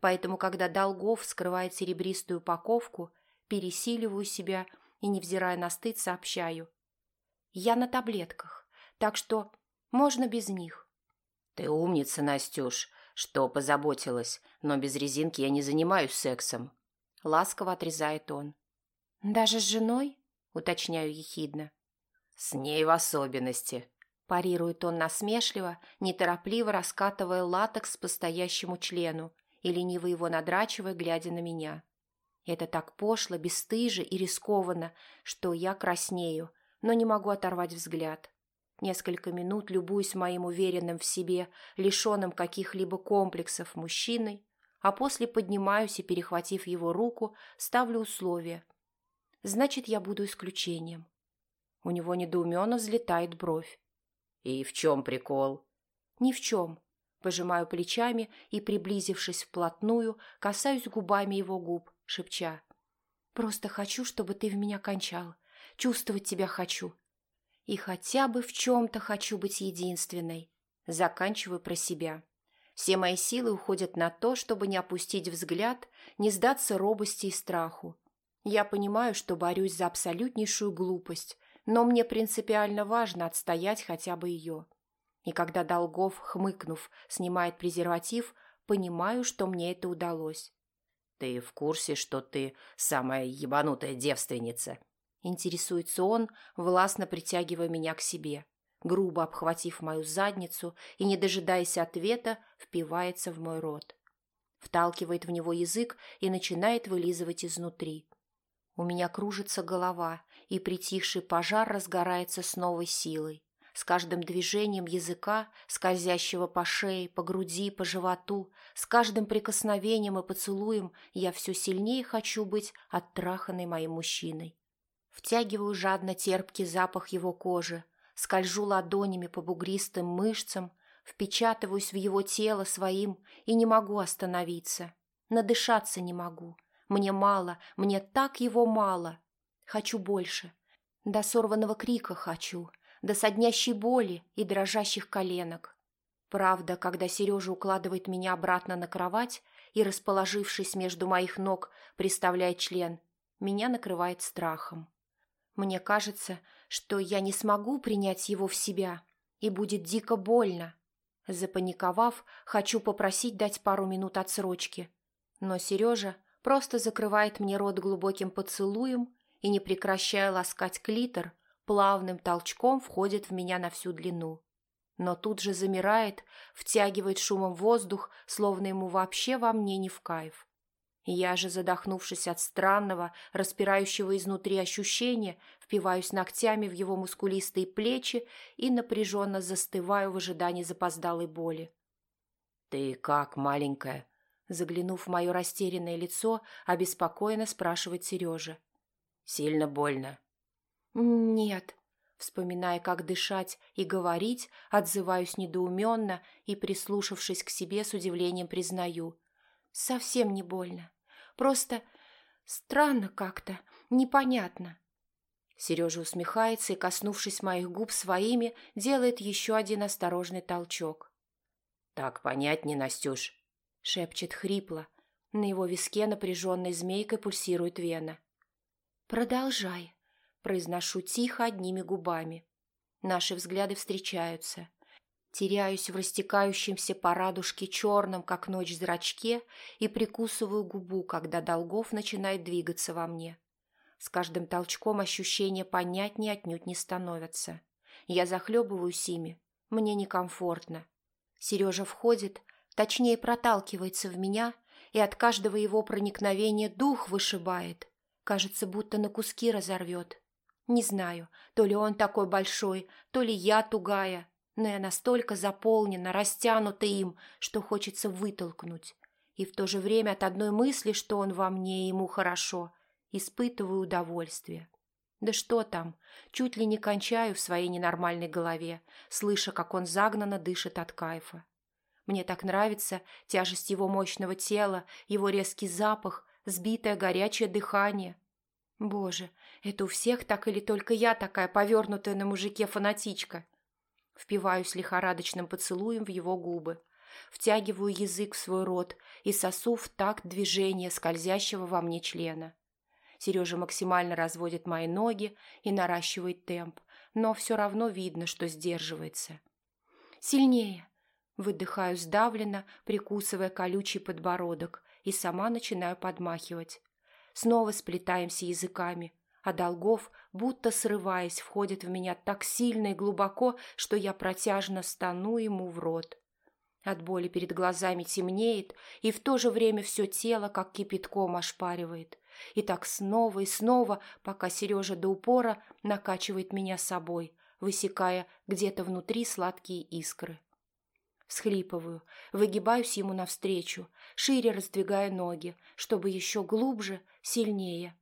Поэтому, когда Долгов скрывает серебристую упаковку, пересиливаю себя и, невзирая на стыд, сообщаю. Я на таблетках, так что можно без них. Ты умница, Настюш, что позаботилась, но без резинки я не занимаюсь сексом. Ласково отрезает он. Даже с женой? уточняю ехидно. «С ней в особенности», – парирует он насмешливо, неторопливо раскатывая латекс по стоящему члену и лениво его надрачивая, глядя на меня. Это так пошло, бесстыже и рискованно, что я краснею, но не могу оторвать взгляд. Несколько минут любуюсь моим уверенным в себе, лишенным каких-либо комплексов мужчиной, а после поднимаюсь и, перехватив его руку, ставлю условия, значит, я буду исключением. У него недоуменно взлетает бровь. «И в чем прикол?» «Ни в чем». Пожимаю плечами и, приблизившись вплотную, касаюсь губами его губ, шепча. «Просто хочу, чтобы ты в меня кончал. Чувствовать тебя хочу. И хотя бы в чем-то хочу быть единственной». Заканчиваю про себя. Все мои силы уходят на то, чтобы не опустить взгляд, не сдаться робости и страху, я понимаю, что борюсь за абсолютнейшую глупость, но мне принципиально важно отстоять хотя бы ее. И когда Долгов, хмыкнув, снимает презерватив, понимаю, что мне это удалось. «Ты в курсе, что ты самая ебанутая девственница?» Интересуется он, властно притягивая меня к себе, грубо обхватив мою задницу и, не дожидаясь ответа, впивается в мой рот. Вталкивает в него язык и начинает вылизывать изнутри. У меня кружится голова, и притихший пожар разгорается с новой силой. С каждым движением языка, скользящего по шее, по груди, по животу, с каждым прикосновением и поцелуем я все сильнее хочу быть оттраханной моим мужчиной. Втягиваю жадно терпкий запах его кожи, скольжу ладонями по бугристым мышцам, впечатываюсь в его тело своим и не могу остановиться. Надышаться не могу, мне мало, мне так его мало. Хочу больше. До сорванного крика хочу, до соднящей боли и дрожащих коленок. Правда, когда Сережа укладывает меня обратно на кровать и, расположившись между моих ног, приставляет член, меня накрывает страхом. Мне кажется, что я не смогу принять его в себя, и будет дико больно. Запаниковав, хочу попросить дать пару минут отсрочки. Но Сережа просто закрывает мне рот глубоким поцелуем и, не прекращая ласкать клитор, плавным толчком входит в меня на всю длину. Но тут же замирает, втягивает шумом воздух, словно ему вообще во мне не в кайф. Я же, задохнувшись от странного, распирающего изнутри ощущения, впиваюсь ногтями в его мускулистые плечи и напряженно застываю в ожидании запоздалой боли. «Ты как, маленькая?» Заглянув в мое растерянное лицо, обеспокоенно спрашивает Сережа. «Сильно больно?» «Нет», Вспоминая, как дышать и говорить, отзываюсь недоуменно и, прислушавшись к себе, с удивлением признаю. Совсем не больно. Просто странно как-то, непонятно. Сережа усмехается и, коснувшись моих губ своими, делает еще один осторожный толчок. «Так понятнее, Настюш», — шепчет хрипло. На его виске напряженной змейкой пульсирует вена. «Продолжай», — произношу тихо одними губами. Наши взгляды встречаются — Теряюсь в растекающемся по радужке черном, как ночь, зрачке и прикусываю губу, когда Долгов начинает двигаться во мне. С каждым толчком ощущения понятнее отнюдь не становятся. Я захлебываюсь ими. Мне некомфортно. Сережа входит, точнее проталкивается в меня, и от каждого его проникновения дух вышибает. Кажется, будто на куски разорвет. Не знаю, то ли он такой большой, то ли я тугая, но я настолько заполнена, растянута им, что хочется вытолкнуть. И в то же время от одной мысли, что он во мне и ему хорошо, испытываю удовольствие. Да что там, чуть ли не кончаю в своей ненормальной голове, слыша, как он загнанно дышит от кайфа. Мне так нравится тяжесть его мощного тела, его резкий запах, сбитое горячее дыхание. Боже, это у всех так или только я такая повернутая на мужике фанатичка? Впиваюсь лихорадочным поцелуем в его губы. Втягиваю язык в свой рот и сосу в такт движения скользящего во мне члена. Сережа максимально разводит мои ноги и наращивает темп, но все равно видно, что сдерживается. «Сильнее!» Выдыхаю сдавленно, прикусывая колючий подбородок, и сама начинаю подмахивать. Снова сплетаемся языками, а Долгов, будто срываясь, входит в меня так сильно и глубоко, что я протяжно стану ему в рот. От боли перед глазами темнеет, и в то же время все тело как кипятком ошпаривает. И так снова и снова, пока Сережа до упора накачивает меня собой, высекая где-то внутри сладкие искры. Схлипываю, выгибаюсь ему навстречу, шире раздвигая ноги, чтобы еще глубже, сильнее –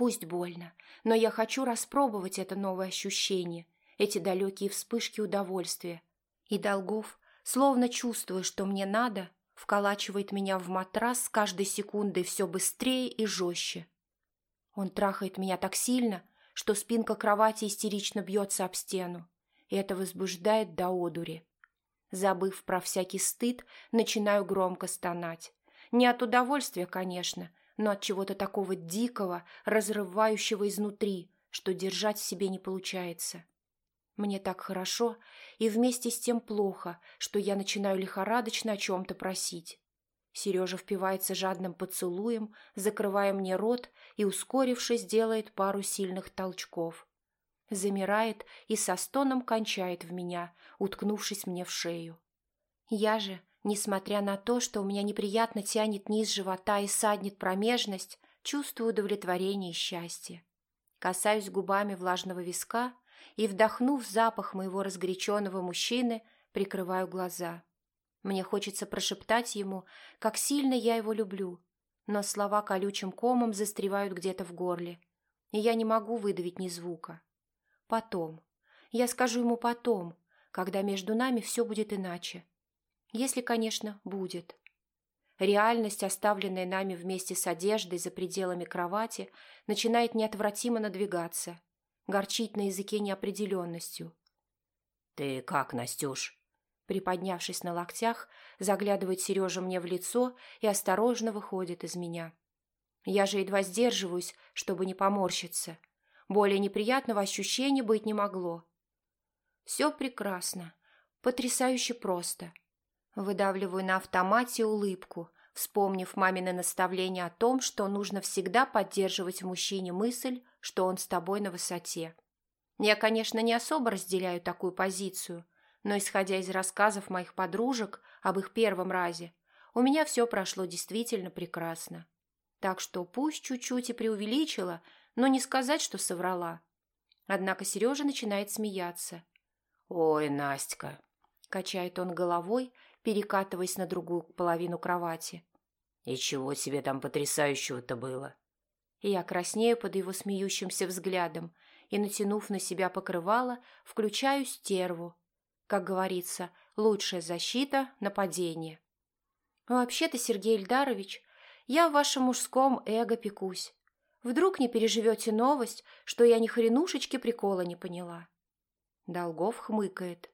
Пусть больно, но я хочу распробовать это новое ощущение, эти далекие вспышки удовольствия. И Долгов, словно чувствуя, что мне надо, вколачивает меня в матрас с каждой секундой все быстрее и жестче. Он трахает меня так сильно, что спинка кровати истерично бьется об стену, и это возбуждает до одури. Забыв про всякий стыд, начинаю громко стонать. Не от удовольствия, конечно, но от чего-то такого дикого, разрывающего изнутри, что держать в себе не получается. Мне так хорошо и вместе с тем плохо, что я начинаю лихорадочно о чем-то просить. Сережа впивается жадным поцелуем, закрывая мне рот и, ускорившись, делает пару сильных толчков. Замирает и со стоном кончает в меня, уткнувшись мне в шею. Я же, Несмотря на то, что у меня неприятно тянет низ живота и саднет промежность, чувствую удовлетворение и счастье. Касаюсь губами влажного виска и, вдохнув запах моего разгоряченного мужчины, прикрываю глаза. Мне хочется прошептать ему, как сильно я его люблю, но слова колючим комом застревают где-то в горле, и я не могу выдавить ни звука. Потом. Я скажу ему потом, когда между нами все будет иначе. Если, конечно, будет. Реальность, оставленная нами вместе с одеждой за пределами кровати, начинает неотвратимо надвигаться, горчить на языке неопределенностью. «Ты как, Настюш?» Приподнявшись на локтях, заглядывает Сережа мне в лицо и осторожно выходит из меня. Я же едва сдерживаюсь, чтобы не поморщиться. Более неприятного ощущения быть не могло. Все прекрасно. Потрясающе просто. Выдавливаю на автомате улыбку, вспомнив мамины наставление о том, что нужно всегда поддерживать в мужчине мысль, что он с тобой на высоте. Я, конечно, не особо разделяю такую позицию, но, исходя из рассказов моих подружек об их первом разе, у меня все прошло действительно прекрасно. Так что пусть чуть-чуть и преувеличила, но не сказать, что соврала. Однако Сережа начинает смеяться. «Ой, Настя!» – качает он головой, перекатываясь на другую половину кровати. «И чего тебе там потрясающего-то было?» Я краснею под его смеющимся взглядом и, натянув на себя покрывало, включаю стерву. Как говорится, лучшая защита – нападение. «Вообще-то, Сергей Ильдарович, я в вашем мужском эго пекусь. Вдруг не переживете новость, что я ни хренушечки прикола не поняла?» Долгов хмыкает.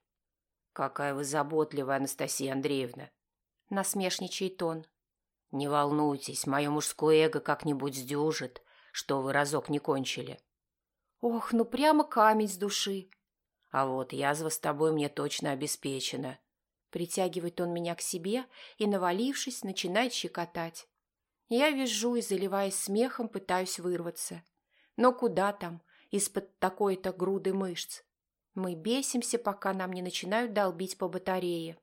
«Какая вы заботливая, Анастасия Андреевна!» Насмешничает он. «Не волнуйтесь, мое мужское эго как-нибудь сдюжит, что вы разок не кончили». «Ох, ну прямо камень с души!» «А вот язва с тобой мне точно обеспечена». Притягивает он меня к себе и, навалившись, начинает щекотать. Я вижу и, заливаясь смехом, пытаюсь вырваться. Но куда там, из-под такой-то груды мышц? Мы бесимся, пока нам не начинают долбить по батарее.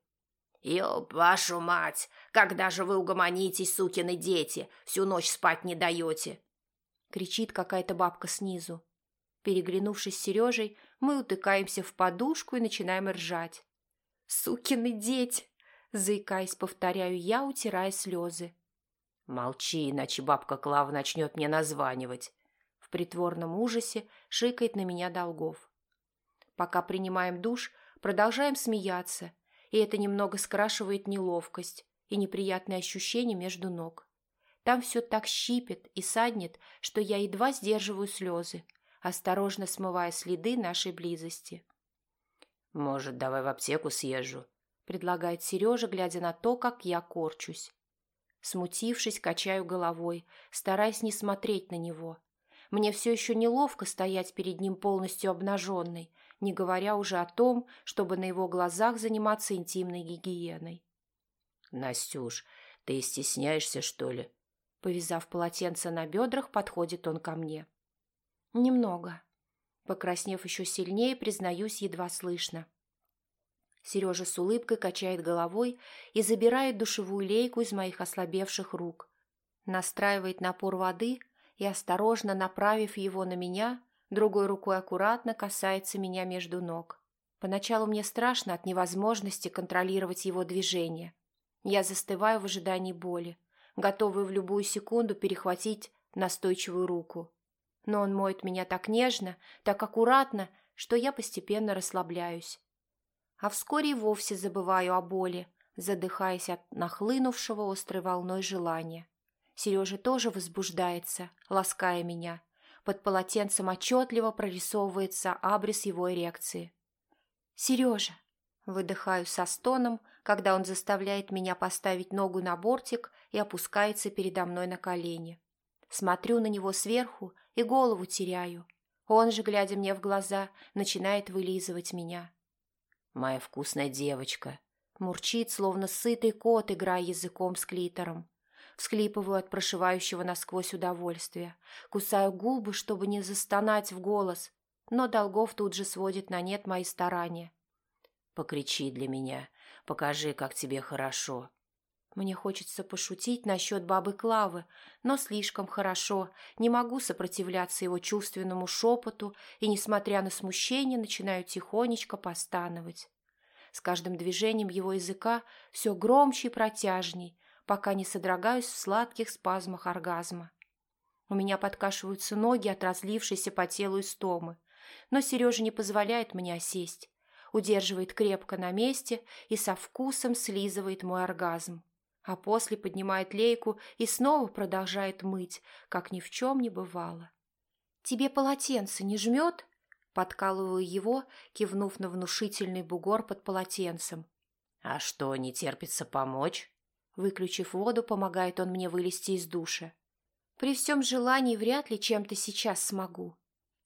«Ёб вашу мать! Когда же вы угомонитесь, сукины дети? Всю ночь спать не даете!» Кричит какая-то бабка снизу. Переглянувшись с Сережей, мы утыкаемся в подушку и начинаем ржать. «Сукины дети!» Заикаясь, повторяю я, утирая слезы. «Молчи, иначе бабка Клава начнет мне названивать!» В притворном ужасе шикает на меня Долгов. Пока принимаем душ, продолжаем смеяться, и это немного скрашивает неловкость и неприятные ощущения между ног. Там все так щипет и саднет, что я едва сдерживаю слезы, осторожно смывая следы нашей близости. «Может, давай в аптеку съезжу?» – предлагает Сережа, глядя на то, как я корчусь. Смутившись, качаю головой, стараясь не смотреть на него. Мне все еще неловко стоять перед ним полностью обнаженной, не говоря уже о том, чтобы на его глазах заниматься интимной гигиеной. «Настюш, ты стесняешься, что ли?» Повязав полотенце на бедрах, подходит он ко мне. «Немного». Покраснев еще сильнее, признаюсь едва слышно. Сережа с улыбкой качает головой и забирает душевую лейку из моих ослабевших рук. Настраивает напор воды и, осторожно направив его на меня, другой рукой аккуратно касается меня между ног. Поначалу мне страшно от невозможности контролировать его движение. Я застываю в ожидании боли, готовая в любую секунду перехватить настойчивую руку. Но он моет меня так нежно, так аккуратно, что я постепенно расслабляюсь. А вскоре и вовсе забываю о боли, задыхаясь от нахлынувшего острой волной желания. Сережа тоже возбуждается, лаская меня, под полотенцем отчетливо прорисовывается абрис его эрекции. «Сережа!» Выдыхаю со стоном, когда он заставляет меня поставить ногу на бортик и опускается передо мной на колени. Смотрю на него сверху и голову теряю. Он же, глядя мне в глаза, начинает вылизывать меня. «Моя вкусная девочка!» Мурчит, словно сытый кот, играя языком с клитором. Всхлипываю от прошивающего насквозь удовольствия. Кусаю губы, чтобы не застонать в голос. Но Долгов тут же сводит на нет мои старания. «Покричи для меня. Покажи, как тебе хорошо». Мне хочется пошутить насчет бабы Клавы, но слишком хорошо. Не могу сопротивляться его чувственному шепоту и, несмотря на смущение, начинаю тихонечко постановать. С каждым движением его языка все громче и протяжней, пока не содрогаюсь в сладких спазмах оргазма. У меня подкашиваются ноги от разлившейся по телу истомы, но Сережа не позволяет мне осесть, удерживает крепко на месте и со вкусом слизывает мой оргазм, а после поднимает лейку и снова продолжает мыть, как ни в чем не бывало. «Тебе полотенце не жмет?» Подкалываю его, кивнув на внушительный бугор под полотенцем. «А что, не терпится помочь?» Выключив воду, помогает он мне вылезти из душа. При всем желании вряд ли чем-то сейчас смогу.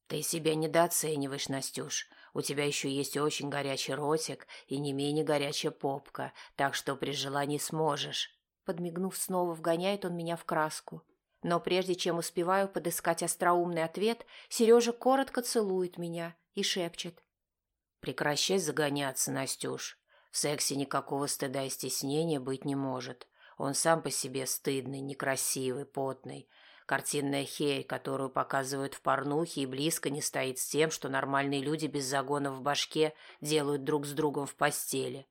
Ты себя недооцениваешь, Настюш. У тебя еще есть очень горячий ротик и не менее горячая попка, так что при желании сможешь». Подмигнув снова, вгоняет он меня в краску. Но прежде чем успеваю подыскать остроумный ответ, Сережа коротко целует меня и шепчет. «Прекращай загоняться, Настюш. В сексе никакого стыда и стеснения быть не может. Он сам по себе стыдный, некрасивый, потный. Картинная херь, которую показывают в порнухе, и близко не стоит с тем, что нормальные люди без загона в башке делают друг с другом в постели.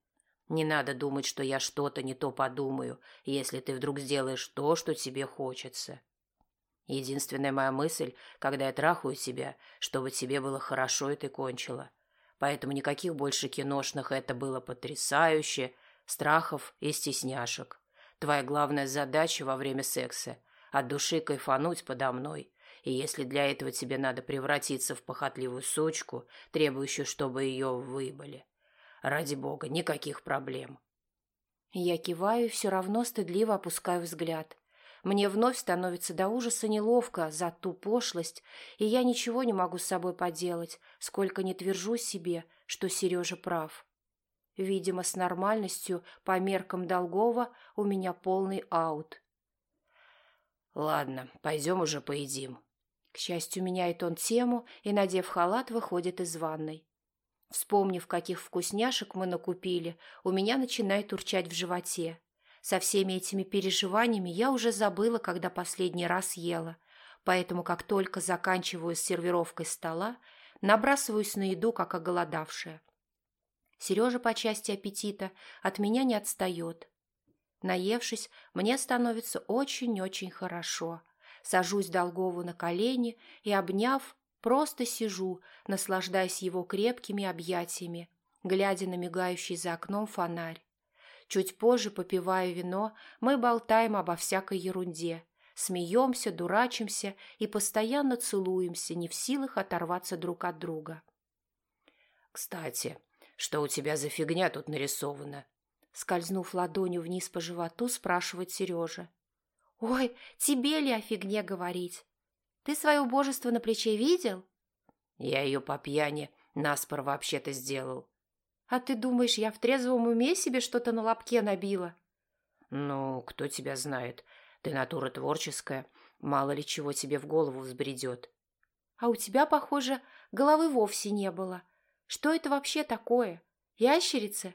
Не надо думать, что я что-то не то подумаю, если ты вдруг сделаешь то, что тебе хочется. Единственная моя мысль, когда я трахаю тебя, чтобы тебе было хорошо и ты кончила. Поэтому никаких больше киношных «это было потрясающе», страхов и стесняшек. Твоя главная задача во время секса – от души кайфануть подо мной. И если для этого тебе надо превратиться в похотливую сучку, требующую, чтобы ее выбыли. Ради бога, никаких проблем. Я киваю и все равно стыдливо опускаю взгляд. Мне вновь становится до ужаса неловко за ту пошлость, и я ничего не могу с собой поделать, сколько не твержу себе, что Сережа прав. Видимо, с нормальностью по меркам Долгова у меня полный аут. «Ладно, пойдем уже поедим». К счастью, меняет он тему и, надев халат, выходит из ванной. Вспомнив, каких вкусняшек мы накупили, у меня начинает урчать в животе. Со всеми этими переживаниями я уже забыла, когда последний раз ела, поэтому как только заканчиваю с сервировкой стола, набрасываюсь на еду, как оголодавшая. Сережа по части аппетита от меня не отстает. Наевшись, мне становится очень-очень хорошо. Сажусь Долгову на колени и, обняв, просто сижу, наслаждаясь его крепкими объятиями, глядя на мигающий за окном фонарь. Чуть позже, попивая вино, мы болтаем обо всякой ерунде, смеемся, дурачимся и постоянно целуемся, не в силах оторваться друг от друга. «Кстати, что у тебя за фигня тут нарисована?» Скользнув ладонью вниз по животу, спрашивает Сережа. «Ой, тебе ли о фигне говорить? Ты свое убожество на плече видел?» «Я ее по пьяни наспор вообще-то сделал». «А ты думаешь, я в трезвом уме себе что-то на лобке набила?» «Ну, кто тебя знает? Ты натура творческая. Мало ли чего тебе в голову взбредет». «А у тебя, похоже, головы вовсе не было. Что это вообще такое? Ящерица?»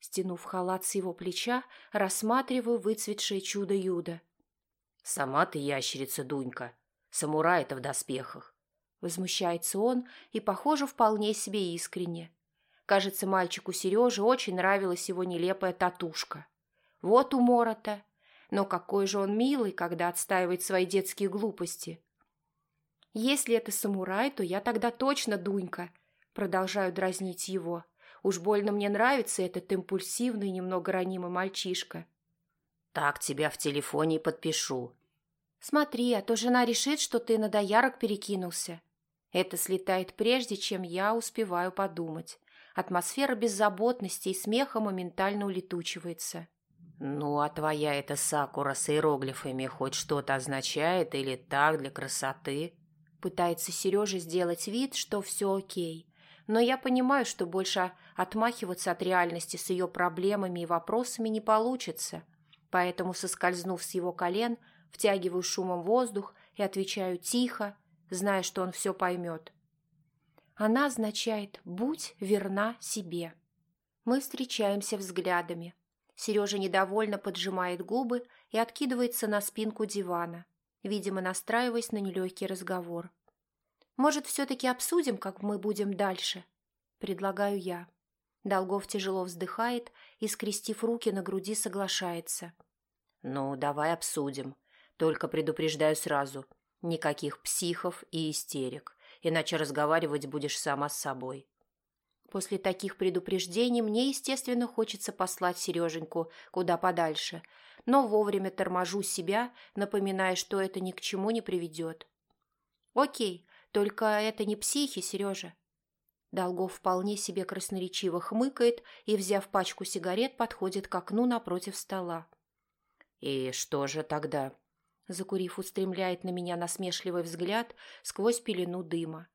Стянув халат с его плеча, рассматриваю выцветшее чудо Юда. «Сама ты ящерица, Дунька. Самурай-то в доспехах». Возмущается он и, похоже, вполне себе искренне. Кажется, мальчику Сереже очень нравилась его нелепая татушка. Вот умора-то. Но какой же он милый, когда отстаивает свои детские глупости. Если это самурай, то я тогда точно Дунька. Продолжаю дразнить его. Уж больно мне нравится этот импульсивный, немного ранимый мальчишка. Так тебя в телефоне и подпишу. Смотри, а то жена решит, что ты на доярок перекинулся. Это слетает прежде, чем я успеваю подумать. Атмосфера беззаботности и смеха моментально улетучивается. «Ну, а твоя эта сакура с иероглифами хоть что-то означает или так для красоты?» Пытается Сережа сделать вид, что все окей. Но я понимаю, что больше отмахиваться от реальности с ее проблемами и вопросами не получится. Поэтому, соскользнув с его колен, втягиваю шумом воздух и отвечаю тихо, зная, что он все поймет. Она означает «будь верна себе». Мы встречаемся взглядами. Сережа недовольно поджимает губы и откидывается на спинку дивана, видимо, настраиваясь на нелегкий разговор. «Может, все-таки обсудим, как мы будем дальше?» Предлагаю я. Долгов тяжело вздыхает и, скрестив руки на груди, соглашается. «Ну, давай обсудим. Только предупреждаю сразу. Никаких психов и истерик иначе разговаривать будешь сама с собой. После таких предупреждений мне, естественно, хочется послать Сереженьку куда подальше, но вовремя торможу себя, напоминая, что это ни к чему не приведет. Окей, только это не психи, Сережа. Долгов вполне себе красноречиво хмыкает и, взяв пачку сигарет, подходит к окну напротив стола. «И что же тогда?» Закурив, устремляет на меня насмешливый взгляд сквозь пелену дыма.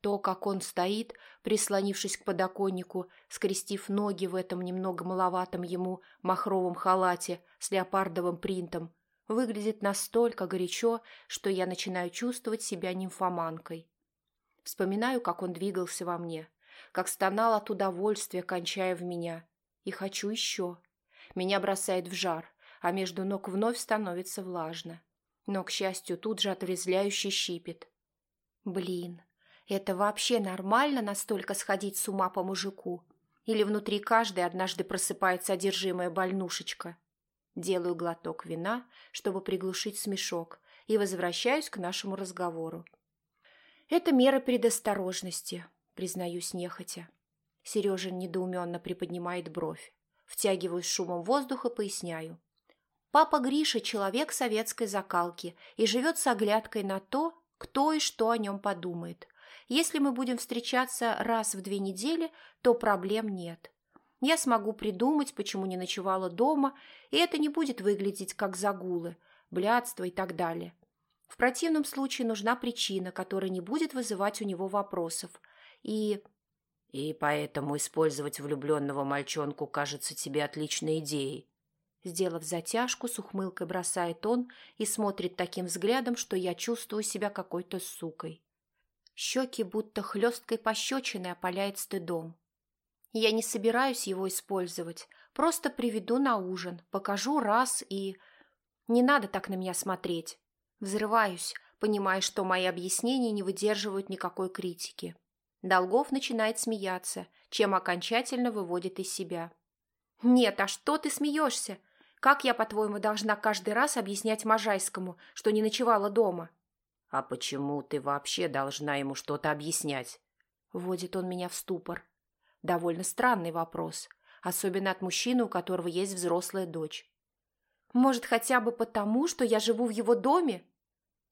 То, как он стоит, прислонившись к подоконнику, скрестив ноги в этом немного маловатом ему махровом халате с леопардовым принтом, выглядит настолько горячо, что я начинаю чувствовать себя нимфоманкой. Вспоминаю, как он двигался во мне, как стонал от удовольствия, кончая в меня. И хочу еще. Меня бросает в жар, а между ног вновь становится влажно. Но, к счастью, тут же отрезвляюще щипет. Блин, это вообще нормально настолько сходить с ума по мужику? Или внутри каждой однажды просыпается одержимая больнушечка? Делаю глоток вина, чтобы приглушить смешок, и возвращаюсь к нашему разговору. Это мера предосторожности, признаюсь нехотя. Сережа недоуменно приподнимает бровь. Втягиваю шумом воздуха, поясняю. Папа Гриша – человек советской закалки и живет с оглядкой на то, кто и что о нем подумает. Если мы будем встречаться раз в две недели, то проблем нет. Я смогу придумать, почему не ночевала дома, и это не будет выглядеть как загулы, блядство и так далее. В противном случае нужна причина, которая не будет вызывать у него вопросов. И... И поэтому использовать влюбленного мальчонку кажется тебе отличной идеей. Сделав затяжку, с ухмылкой бросает он и смотрит таким взглядом, что я чувствую себя какой-то сукой. Щеки будто хлесткой пощечиной опаляет стыдом. Я не собираюсь его использовать, просто приведу на ужин, покажу раз и... Не надо так на меня смотреть. Взрываюсь, понимая, что мои объяснения не выдерживают никакой критики. Долгов начинает смеяться, чем окончательно выводит из себя. «Нет, а что ты смеешься? Как я, по-твоему, должна каждый раз объяснять Можайскому, что не ночевала дома?» «А почему ты вообще должна ему что-то объяснять?» Вводит он меня в ступор. Довольно странный вопрос, особенно от мужчины, у которого есть взрослая дочь. «Может, хотя бы потому, что я живу в его доме?»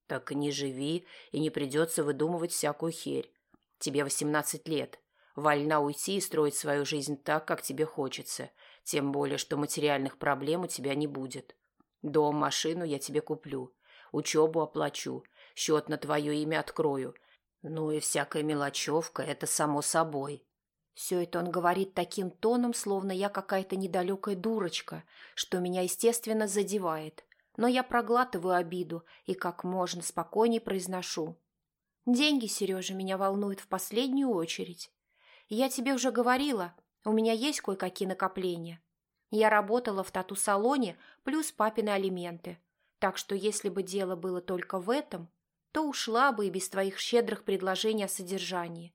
«Так не живи, и не придется выдумывать всякую херь. Тебе восемнадцать лет. Вольна уйти и строить свою жизнь так, как тебе хочется, тем более, что материальных проблем у тебя не будет. Дом, машину я тебе куплю, учебу оплачу, счет на твое имя открою. Ну и всякая мелочевка – это само собой. Все это он говорит таким тоном, словно я какая-то недалекая дурочка, что меня, естественно, задевает. Но я проглатываю обиду и как можно спокойнее произношу. Деньги, Сережа, меня волнуют в последнюю очередь. Я тебе уже говорила, у меня есть кое-какие накопления. Я работала в тату-салоне плюс папины алименты. Так что если бы дело было только в этом, то ушла бы и без твоих щедрых предложений о содержании.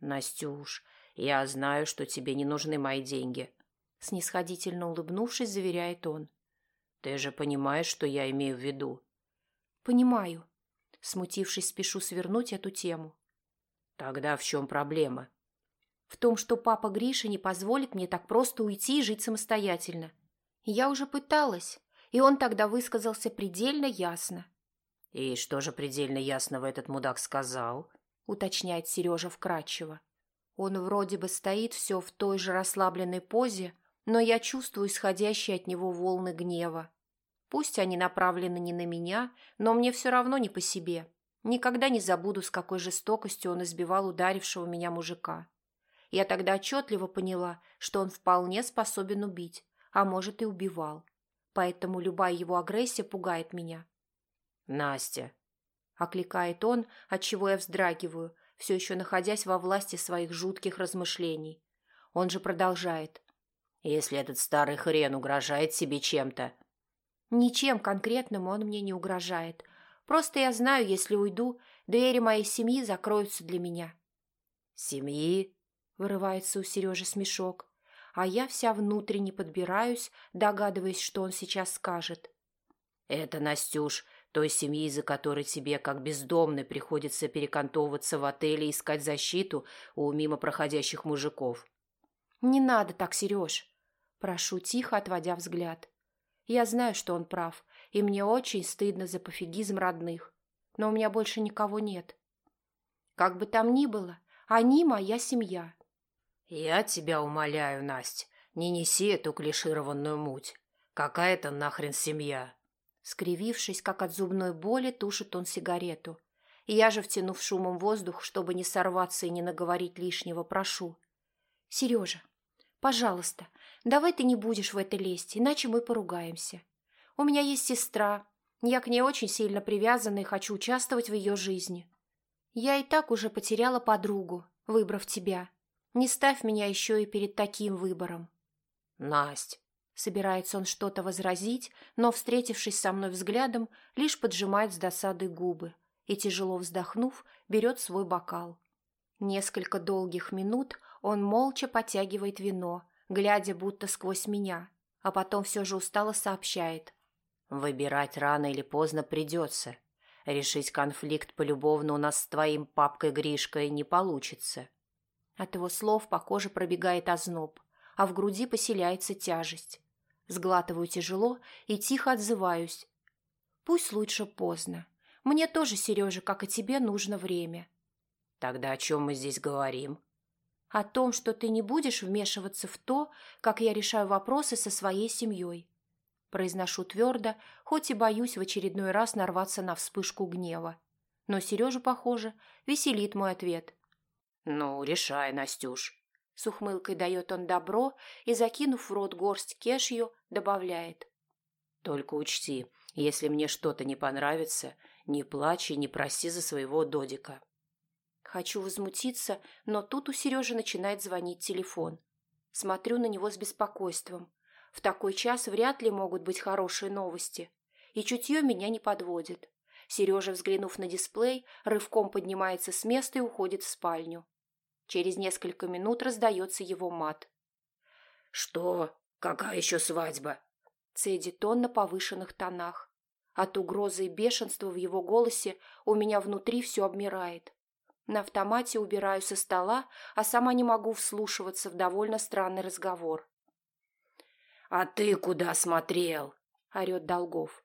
«Настюш, я знаю, что тебе не нужны мои деньги», — снисходительно улыбнувшись, заверяет он. «Ты же понимаешь, что я имею в виду?» «Понимаю». Смутившись, спешу свернуть эту тему. «Тогда в чем проблема?» «В том, что папа Гриша не позволит мне так просто уйти и жить самостоятельно. Я уже пыталась, и он тогда высказался предельно ясно. «И что же предельно ясного этот мудак сказал?» — уточняет Сережа вкратчиво. Он вроде бы стоит все в той же расслабленной позе, но я чувствую исходящие от него волны гнева. Пусть они направлены не на меня, но мне все равно не по себе. Никогда не забуду, с какой жестокостью он избивал ударившего меня мужика. Я тогда отчетливо поняла, что он вполне способен убить, а может и убивал. Поэтому любая его агрессия пугает меня. «Настя!» — окликает он, отчего я вздрагиваю, все еще находясь во власти своих жутких размышлений. Он же продолжает. «Если этот старый хрен угрожает себе чем-то...» «Ничем конкретным он мне не угрожает. Просто я знаю, если уйду, двери моей семьи закроются для меня». «Семьи?» — вырывается у Сережи смешок. А я вся внутренне подбираюсь, догадываясь, что он сейчас скажет. «Это, Настюш, той семьи, из-за которой тебе, как бездомной, приходится перекантовываться в отеле и искать защиту у мимо проходящих мужиков. «Не надо так, Сереж!» Прошу тихо, отводя взгляд. Я знаю, что он прав, и мне очень стыдно за пофигизм родных, но у меня больше никого нет. Как бы там ни было, они моя семья. Я тебя умоляю, Настя, не неси эту клишированную муть. Какая то нахрен семья? Скривившись, как от зубной боли, тушит он сигарету. Я же, втянув шумом воздух, чтобы не сорваться и не наговорить лишнего, прошу. «Сережа, пожалуйста, давай ты не будешь в это лезть, иначе мы поругаемся. У меня есть сестра, я к ней очень сильно привязана и хочу участвовать в ее жизни. Я и так уже потеряла подругу, выбрав тебя. Не ставь меня еще и перед таким выбором». «Насть!» Собирается он что-то возразить, но, встретившись со мной взглядом, лишь поджимает с досадой губы и, тяжело вздохнув, берет свой бокал. Несколько долгих минут он молча потягивает вино, глядя будто сквозь меня, а потом все же устало сообщает. «Выбирать рано или поздно придется. Решить конфликт полюбовно у нас с твоим папкой Гришкой не получится». От его слов по коже пробегает озноб, а в груди поселяется тяжесть. Сглатываю тяжело и тихо отзываюсь. Пусть лучше поздно. Мне тоже, Сережа, как и тебе, нужно время. Тогда о чем мы здесь говорим? О том, что ты не будешь вмешиваться в то, как я решаю вопросы со своей семьей. Произношу твердо, хоть и боюсь в очередной раз нарваться на вспышку гнева. Но Сережу, похоже, веселит мой ответ. «Ну, решай, Настюш», с ухмылкой дает он добро и, закинув в рот горсть кешью, добавляет. «Только учти, если мне что-то не понравится, не плачь и не проси за своего Додика». Хочу возмутиться, но тут у Сережи начинает звонить телефон. Смотрю на него с беспокойством. В такой час вряд ли могут быть хорошие новости. И чутье меня не подводит. Сережа, взглянув на дисплей, рывком поднимается с места и уходит в спальню. Через несколько минут раздается его мат. «Что? Какая еще свадьба?» Цедит он на повышенных тонах. От угрозы и бешенства в его голосе у меня внутри все обмирает. На автомате убираю со стола, а сама не могу вслушиваться в довольно странный разговор. «А ты куда смотрел?» – орет Долгов.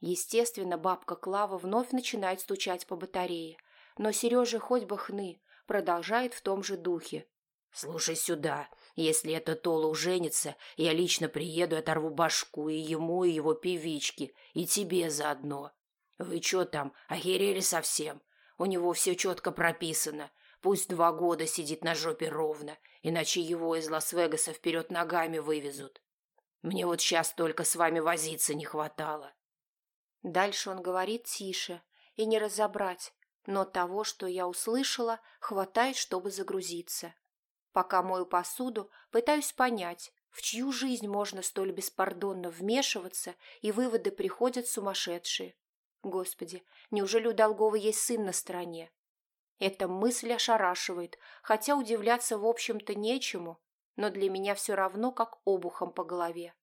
Естественно, бабка Клава вновь начинает стучать по батарее, но Сереже хоть бы хны, продолжает в том же духе. «Слушай сюда, если этот Тола женится, я лично приеду и оторву башку и ему, и его певичке, и тебе заодно. Вы что там, охерели совсем? У него все четко прописано. Пусть два года сидит на жопе ровно, иначе его из Лас-Вегаса вперед ногами вывезут. Мне вот сейчас только с вами возиться не хватало». Дальше он говорит тише, и не разобрать, но того, что я услышала, хватает, чтобы загрузиться. Пока мою посуду, пытаюсь понять, в чью жизнь можно столь беспардонно вмешиваться, и выводы приходят сумасшедшие. Господи, неужели у Долгова есть сын на стороне? Эта мысль ошарашивает, хотя удивляться, в общем-то, нечему, но для меня все равно как обухом по голове.